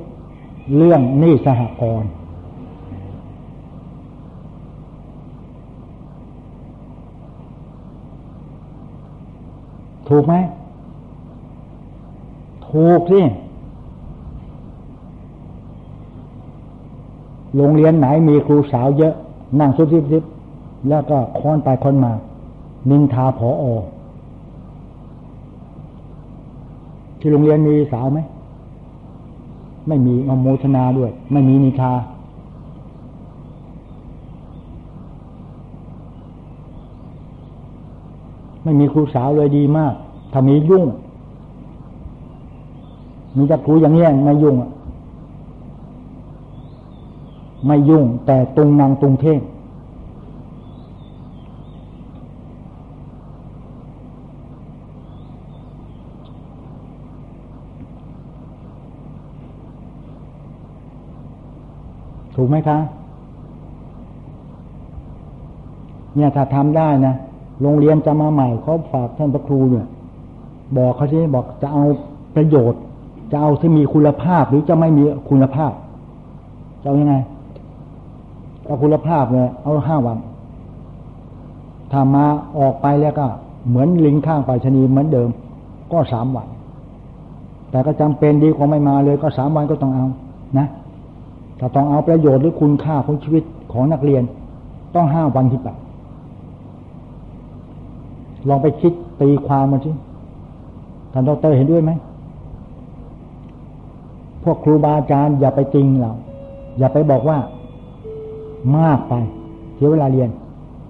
Speaker 1: เรื่องนี่สหกรณ์ถูกไหมถูกสิ โรงเรียนไหนมีครูสาวเยอะ นั่งซุบซิบซิบแล้วก็ค้อนไปค้อนมา นินทาผออที่โรงเรียนมีสาวไหม ไม่มีอโมทนาด้วย ไม่มีนินทา ไม่มีครูสาวเลยดีมาก ถ้ามียุ่ง มีจะครูอย่างนี้ไม่ยุ่ง ไม่ยุ่ง แต่ตุงนางตุงเท่งถูกไหมคะ เนี่ยถ้าทำได้นะโรงเรียนจะมาใหม่เขาฝากท่านพระครูเนี่ย บอกเขาที่บอกจะเอาประโยชน์ จะเอาที่มีคุณภาพหรือจะไม่มีคุณภาพจะเอายังไง เอาคุณภาพเลยเอาห้าวันถ้ามาออกไปแล้วก็ เหมือนลิงข้างไปชนีเหมือนเดิม ก็สามวัน แต่ก็จำเป็นดีกว่าไม่มาเลย ก็สามวันก็ต้องเอานะถ้าต้องเอาประโยชน์หรือคุณค่าของชีวิตของนักเรียน ต้องห้าวันที่แปดลองไปคิดตีความมาสิท่านดรเห็นด้วยไหม พวกครูบาอาจารย์อย่าไปจริงเรา อย่าไปบอกว่า มากไปเสียเวลาเรียน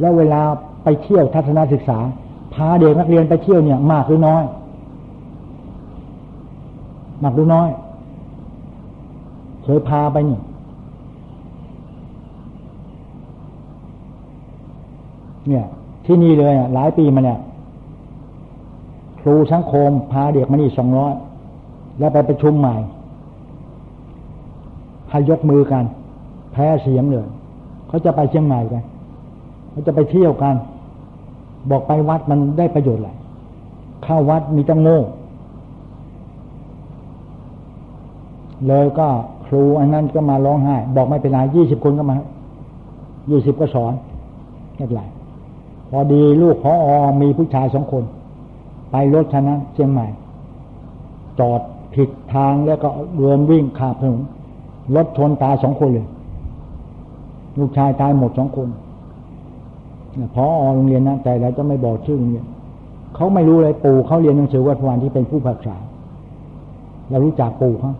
Speaker 1: แล้วเวลาไปเที่ยวทัศนศึกษา พาเด็กนักเรียนไปเที่ยวเนี่ย มากหรือน้อย มากหรือน้อยเคยพาไปนี่เนี่ย ที่นี่เลยหลายปีมาเนี่ยครูสังคม พาเด็กมานี่สองร้อยแล้วไปประชุมใหม่ให้ยกมือกัน แพ้เสียงเลย เขาจะไปเชียงใหม่กันเขาจะไปเที่ยวกัน บอกไปวัดมันได้ประโยชน์อะไรเข้าวัดมีจังโง่เลยก็ครูอันนั้นก็มาร้องไห้ บอกไม่เป็นไรยี่สิบคนก็มายี่สิบก็สอนไม่เป็นไรพอดีลูกพออมีผู้ชายสองคน ไปรถคันนั้นเชียงใหม่ จอดผิดทางแล้วก็เดินวิ่งขาบถนนรถชนตายสองคนเลย ลูกชายตายหมดสองคนพอโรงเรียนนะแต่เราจะไม่บอกชื่อโรงเรียนเขาไม่รู้เลยปู่เขาเรียนหนังสือวัดพวันที่เป็นผู้ผักษาเรารู้จักปู่เขา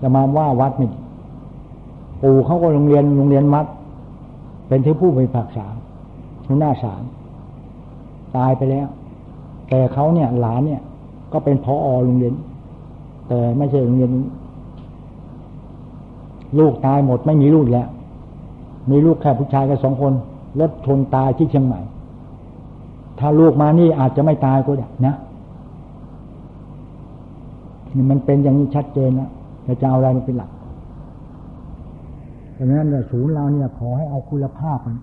Speaker 1: จะมาว่าวัดไม่ปู่เขาก็โรงเรียนโรงเรียนมัด เป็นที่ผู้เป็นผักษาทุนหน้าศาลตายไปแล้ว แต่เขาเนี่ย หลานเนี่ย ก็เป็นพอโรงเรียน แต่ไม่ใช่โรงเรียนนี้ลูกตายหมดไม่มีลูกแล้ว มีลูกแค่ผู้ชายกับสองคนรถชนตายที่เชียงใหม่ ถ้าลูกมานี่อาจจะไม่ตายก็ได้นะนี่มันเป็นอย่างนี้ชัดเจนนะจะเอาอะไรมาเป็นหลักดังนั้นศูนย์เราเนี่ยขอให้เอาคุณภาพมัน